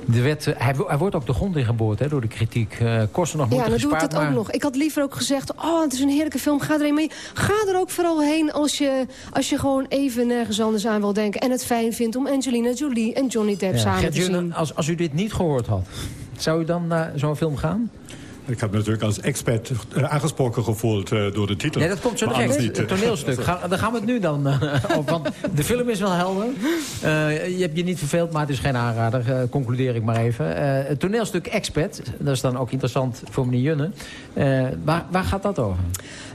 De wet, eh, hij, wo- hij wordt ook de grond ingeboord hè, door de kritiek. Eh kosten nog Ja, moeten dan doe ik dat ook nog. Ik had liever ook gezegd, oh, het is een heerlijke film, ga erheen. Maar je- ga er ook vooral heen als je, als je gewoon even nergens anders aan wil denken... en het fijn vindt om Angelina Jolie en Johnny Depp Ja, samen Gert te Junne, zien. als, als u dit niet gehoord had, zou u dan naar zo'n film gaan? Ik heb me natuurlijk als expert eh, aangesproken gevoeld eh, door de titel. Nee, dat komt zo direct. niet, Het eh. toneelstuk. Ga, daar gaan we het nu dan eh, over. Want de film is wel helder. Eh, je hebt je niet verveeld, maar het is geen aanrader. concludeer ik maar even. Eh, het toneelstuk Expat, dat is dan ook interessant voor meneer Junne. Eh, waar, waar gaat dat over?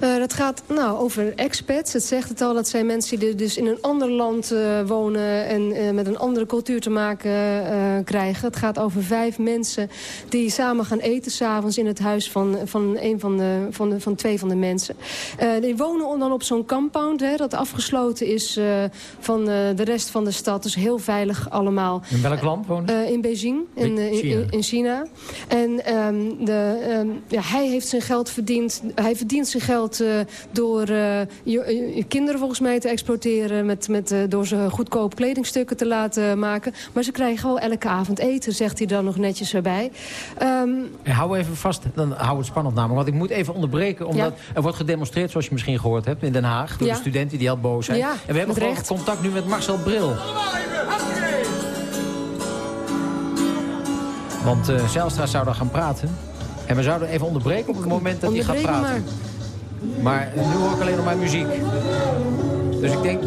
Eh, dat gaat nou, over expats. Het zegt het al, dat zijn mensen die dus in een ander land eh, wonen... en eh, met een andere cultuur te maken eh, krijgen. Het gaat over vijf mensen die samen gaan eten s'avonds in het huis van, van een van, de, van, de, van twee van de mensen. die wonen dan op zo'n compound hè, dat afgesloten is van de rest van de stad. Dus heel veilig allemaal. In welk land wonen In Beijing, in, in, in, China. En ehm, de, ehm, ja, hij heeft zijn geld verdiend. Hij verdient zijn geld door je, je, kinderen volgens mij te exploiteren... Met, met, door ze goedkoop kledingstukken te laten maken. Maar ze krijgen wel elke avond eten, zegt hij dan nog netjes erbij. Um, hou even vast, dan hou het spannend namelijk. Want ik moet even onderbreken, omdat er wordt gedemonstreerd... zoals je misschien gehoord hebt, in Den Haag. Door de studenten die heel boos zijn. Ja, en we hebben gewoon contact nu met Marcel Bril. Want uh, Zijlstra zou dan gaan praten. En we zouden even onderbreken op het moment dat hij gaat praten. Maar. maar nu hoor ik alleen nog maar muziek. Dus ik denk...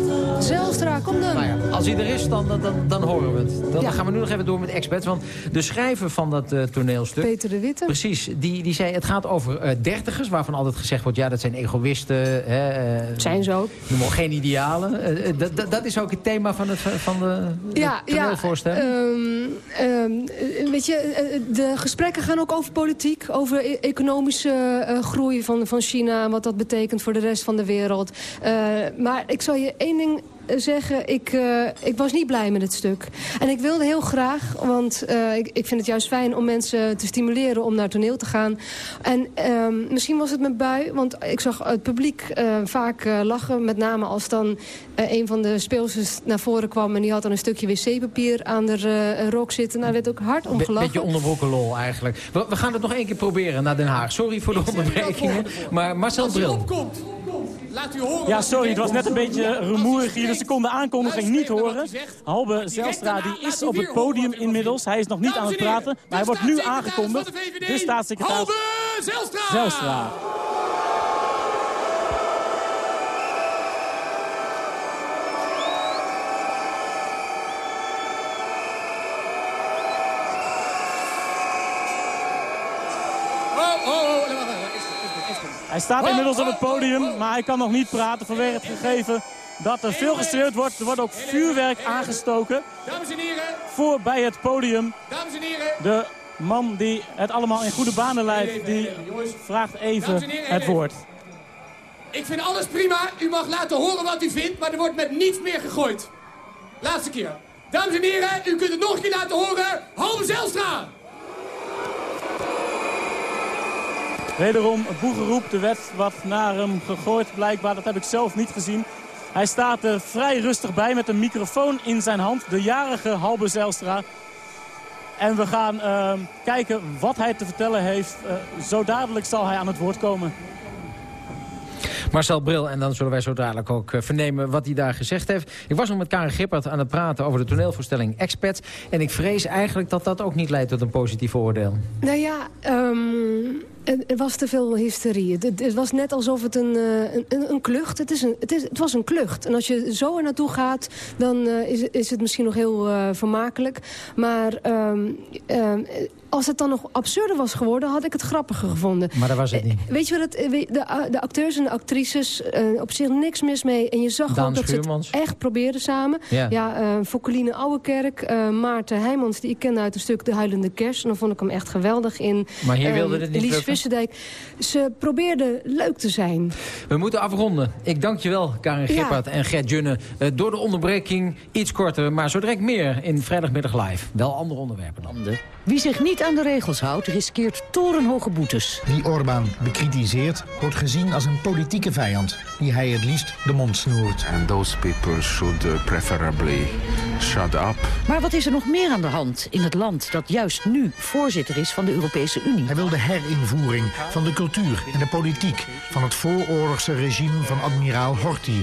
Kom dan. Nou ja, als hij er is, dan, dan, dan horen we het. Dan gaan we nu nog even door met experts. Want de schrijver van dat uh, toneelstuk... Peter de Witte. Precies. Die, die zei, het gaat over uh, dertigers... waarvan altijd gezegd wordt, ja, dat zijn egoïsten. Hè, uh, zijn zo. Noem maar geen idealen. dat, dat is ook het thema van, het, van de, ja, toneelvoorstelling. Ja, um, um, weet je, de gesprekken gaan ook over politiek. Over e economische groei van, van China. En wat dat betekent voor de rest van de wereld. maar ik zal je één ding zeggen, ik, uh, ik was niet blij met het stuk. En ik wilde heel graag, want uh, ik, ik vind het juist fijn om mensen te stimuleren om naar toneel te gaan. En uh, misschien was het mijn bui, want ik zag het publiek uh, vaak lachen. Met name als dan een van de speelsters naar voren kwam... en die had dan een stukje wc-papier aan de rok zitten. Nou, werd ook hard om gelachen. Beetje onderbroken lol eigenlijk. We, we, gaan het nog één keer proberen naar Den Haag. Sorry voor de onderbrekingen, maar Marcel Bril. Laat u horen ja, sorry, het was net een beetje rumoerig hier. Dus ik kon de aankondiging niet horen. Halbe Zelstra die is op het podium inmiddels. Hij is nog niet aan het praten, maar hij wordt nu aangekondigd. De staatssecretaris Halbe Zelstra! Zelstra. Hij staat inmiddels op het podium, maar hij kan nog niet praten vanwege het gegeven dat er veel gestreeld wordt. Er wordt ook vuurwerk aangestoken. Dames en heren. Voor bij het podium. Dames en heren. De man die het allemaal in goede banen leidt, die vraagt even het woord. Ik vind alles prima. U mag laten horen wat u vindt, maar er wordt met niets meer gegooid. Laatste keer. Dames en heren, u kunt het nog een keer laten horen. Halve Zelstra! Wederom boegeroep, de wet wat naar hem gegooid blijkbaar. Dat heb ik zelf niet gezien. Hij staat er vrij rustig bij met een microfoon in zijn hand. De jarige Halbe Zijlstra. En we gaan uh, kijken wat hij te vertellen heeft. Uh, zo dadelijk zal hij aan het woord komen. Marcel Bril, en dan zullen wij zo dadelijk ook uh, vernemen wat hij daar gezegd heeft. Ik was nog met Karen Gippert aan het praten over de toneelvoorstelling Expats. En ik vrees eigenlijk dat dat ook niet leidt tot een positief oordeel. Nou ja, um, er was te veel hysterie. Het, was net alsof het een, eh, een, een klucht... Het, is een, het, is, het was een klucht. En als je zo er naartoe gaat, dan uh, is, is het misschien nog heel uh, vermakelijk. Maar um, als het dan nog absurder was geworden, had ik het grappiger gevonden. Maar dat was het niet. Weet je wat, het, de, de acteurs en de actrices, op zich niks mis mee. En je zag ook dat ze het echt probeerden samen. Ja, ja Fokkeline Ouwekerk, Maarten Heijmans, die ik kende uit een stuk De Huilende Kers. En dan vond ik hem echt geweldig in. Maar hier wilde het niet ze probeerden leuk te zijn. We moeten afronden. Ik dank je wel, Karin Gippert en Gert Junne. Uh, door de onderbreking iets korter, maar zo direct meer in Vrijdagmiddag Live. Wel andere onderwerpen dan. Wie zich niet aan de regels houdt, riskeert torenhoge boetes. Wie Orbán bekritiseert, wordt gezien als een politieke vijand... die hij het liefst de mond snoert. And those people should uh, preferably shut up. Maar wat is er nog meer aan de hand in het land... dat juist nu voorzitter is van de Europese Unie? Hij wil de herinvoering van de cultuur en de politiek... van het vooroorlogse regime van admiraal Horthy.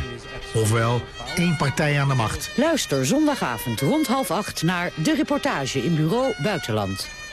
Ofwel, één partij aan de macht. Luister zondagavond rond half acht naar de reportage in Bureau Buitenland.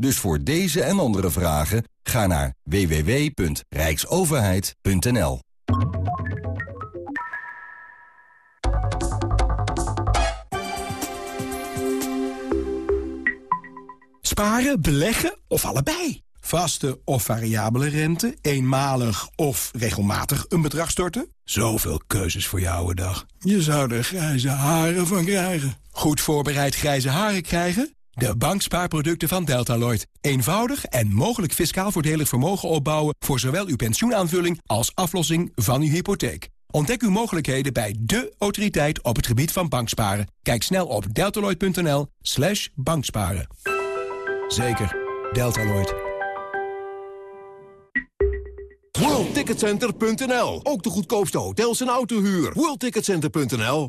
Dus voor deze en andere vragen ga naar www.rijksoverheid.nl. Sparen, beleggen of allebei? Vaste of variabele rente, eenmalig of regelmatig een bedrag storten? Zoveel keuzes voor jouw oude dag. Je zou er grijze haren van krijgen. Goed voorbereid grijze haren krijgen? De bankspaarproducten van Deltaloid. Eenvoudig en mogelijk fiscaal voordelig vermogen opbouwen... voor zowel uw pensioenaanvulling als aflossing van uw hypotheek. Ontdek uw mogelijkheden bij de autoriteit op het gebied van banksparen. Kijk snel op deltaloid.nl slash banksparen. Zeker, Deltaloid. WorldTicketCenter.nl. Ook de goedkoopste hotels en autohuur. WorldTicketCenter.nl.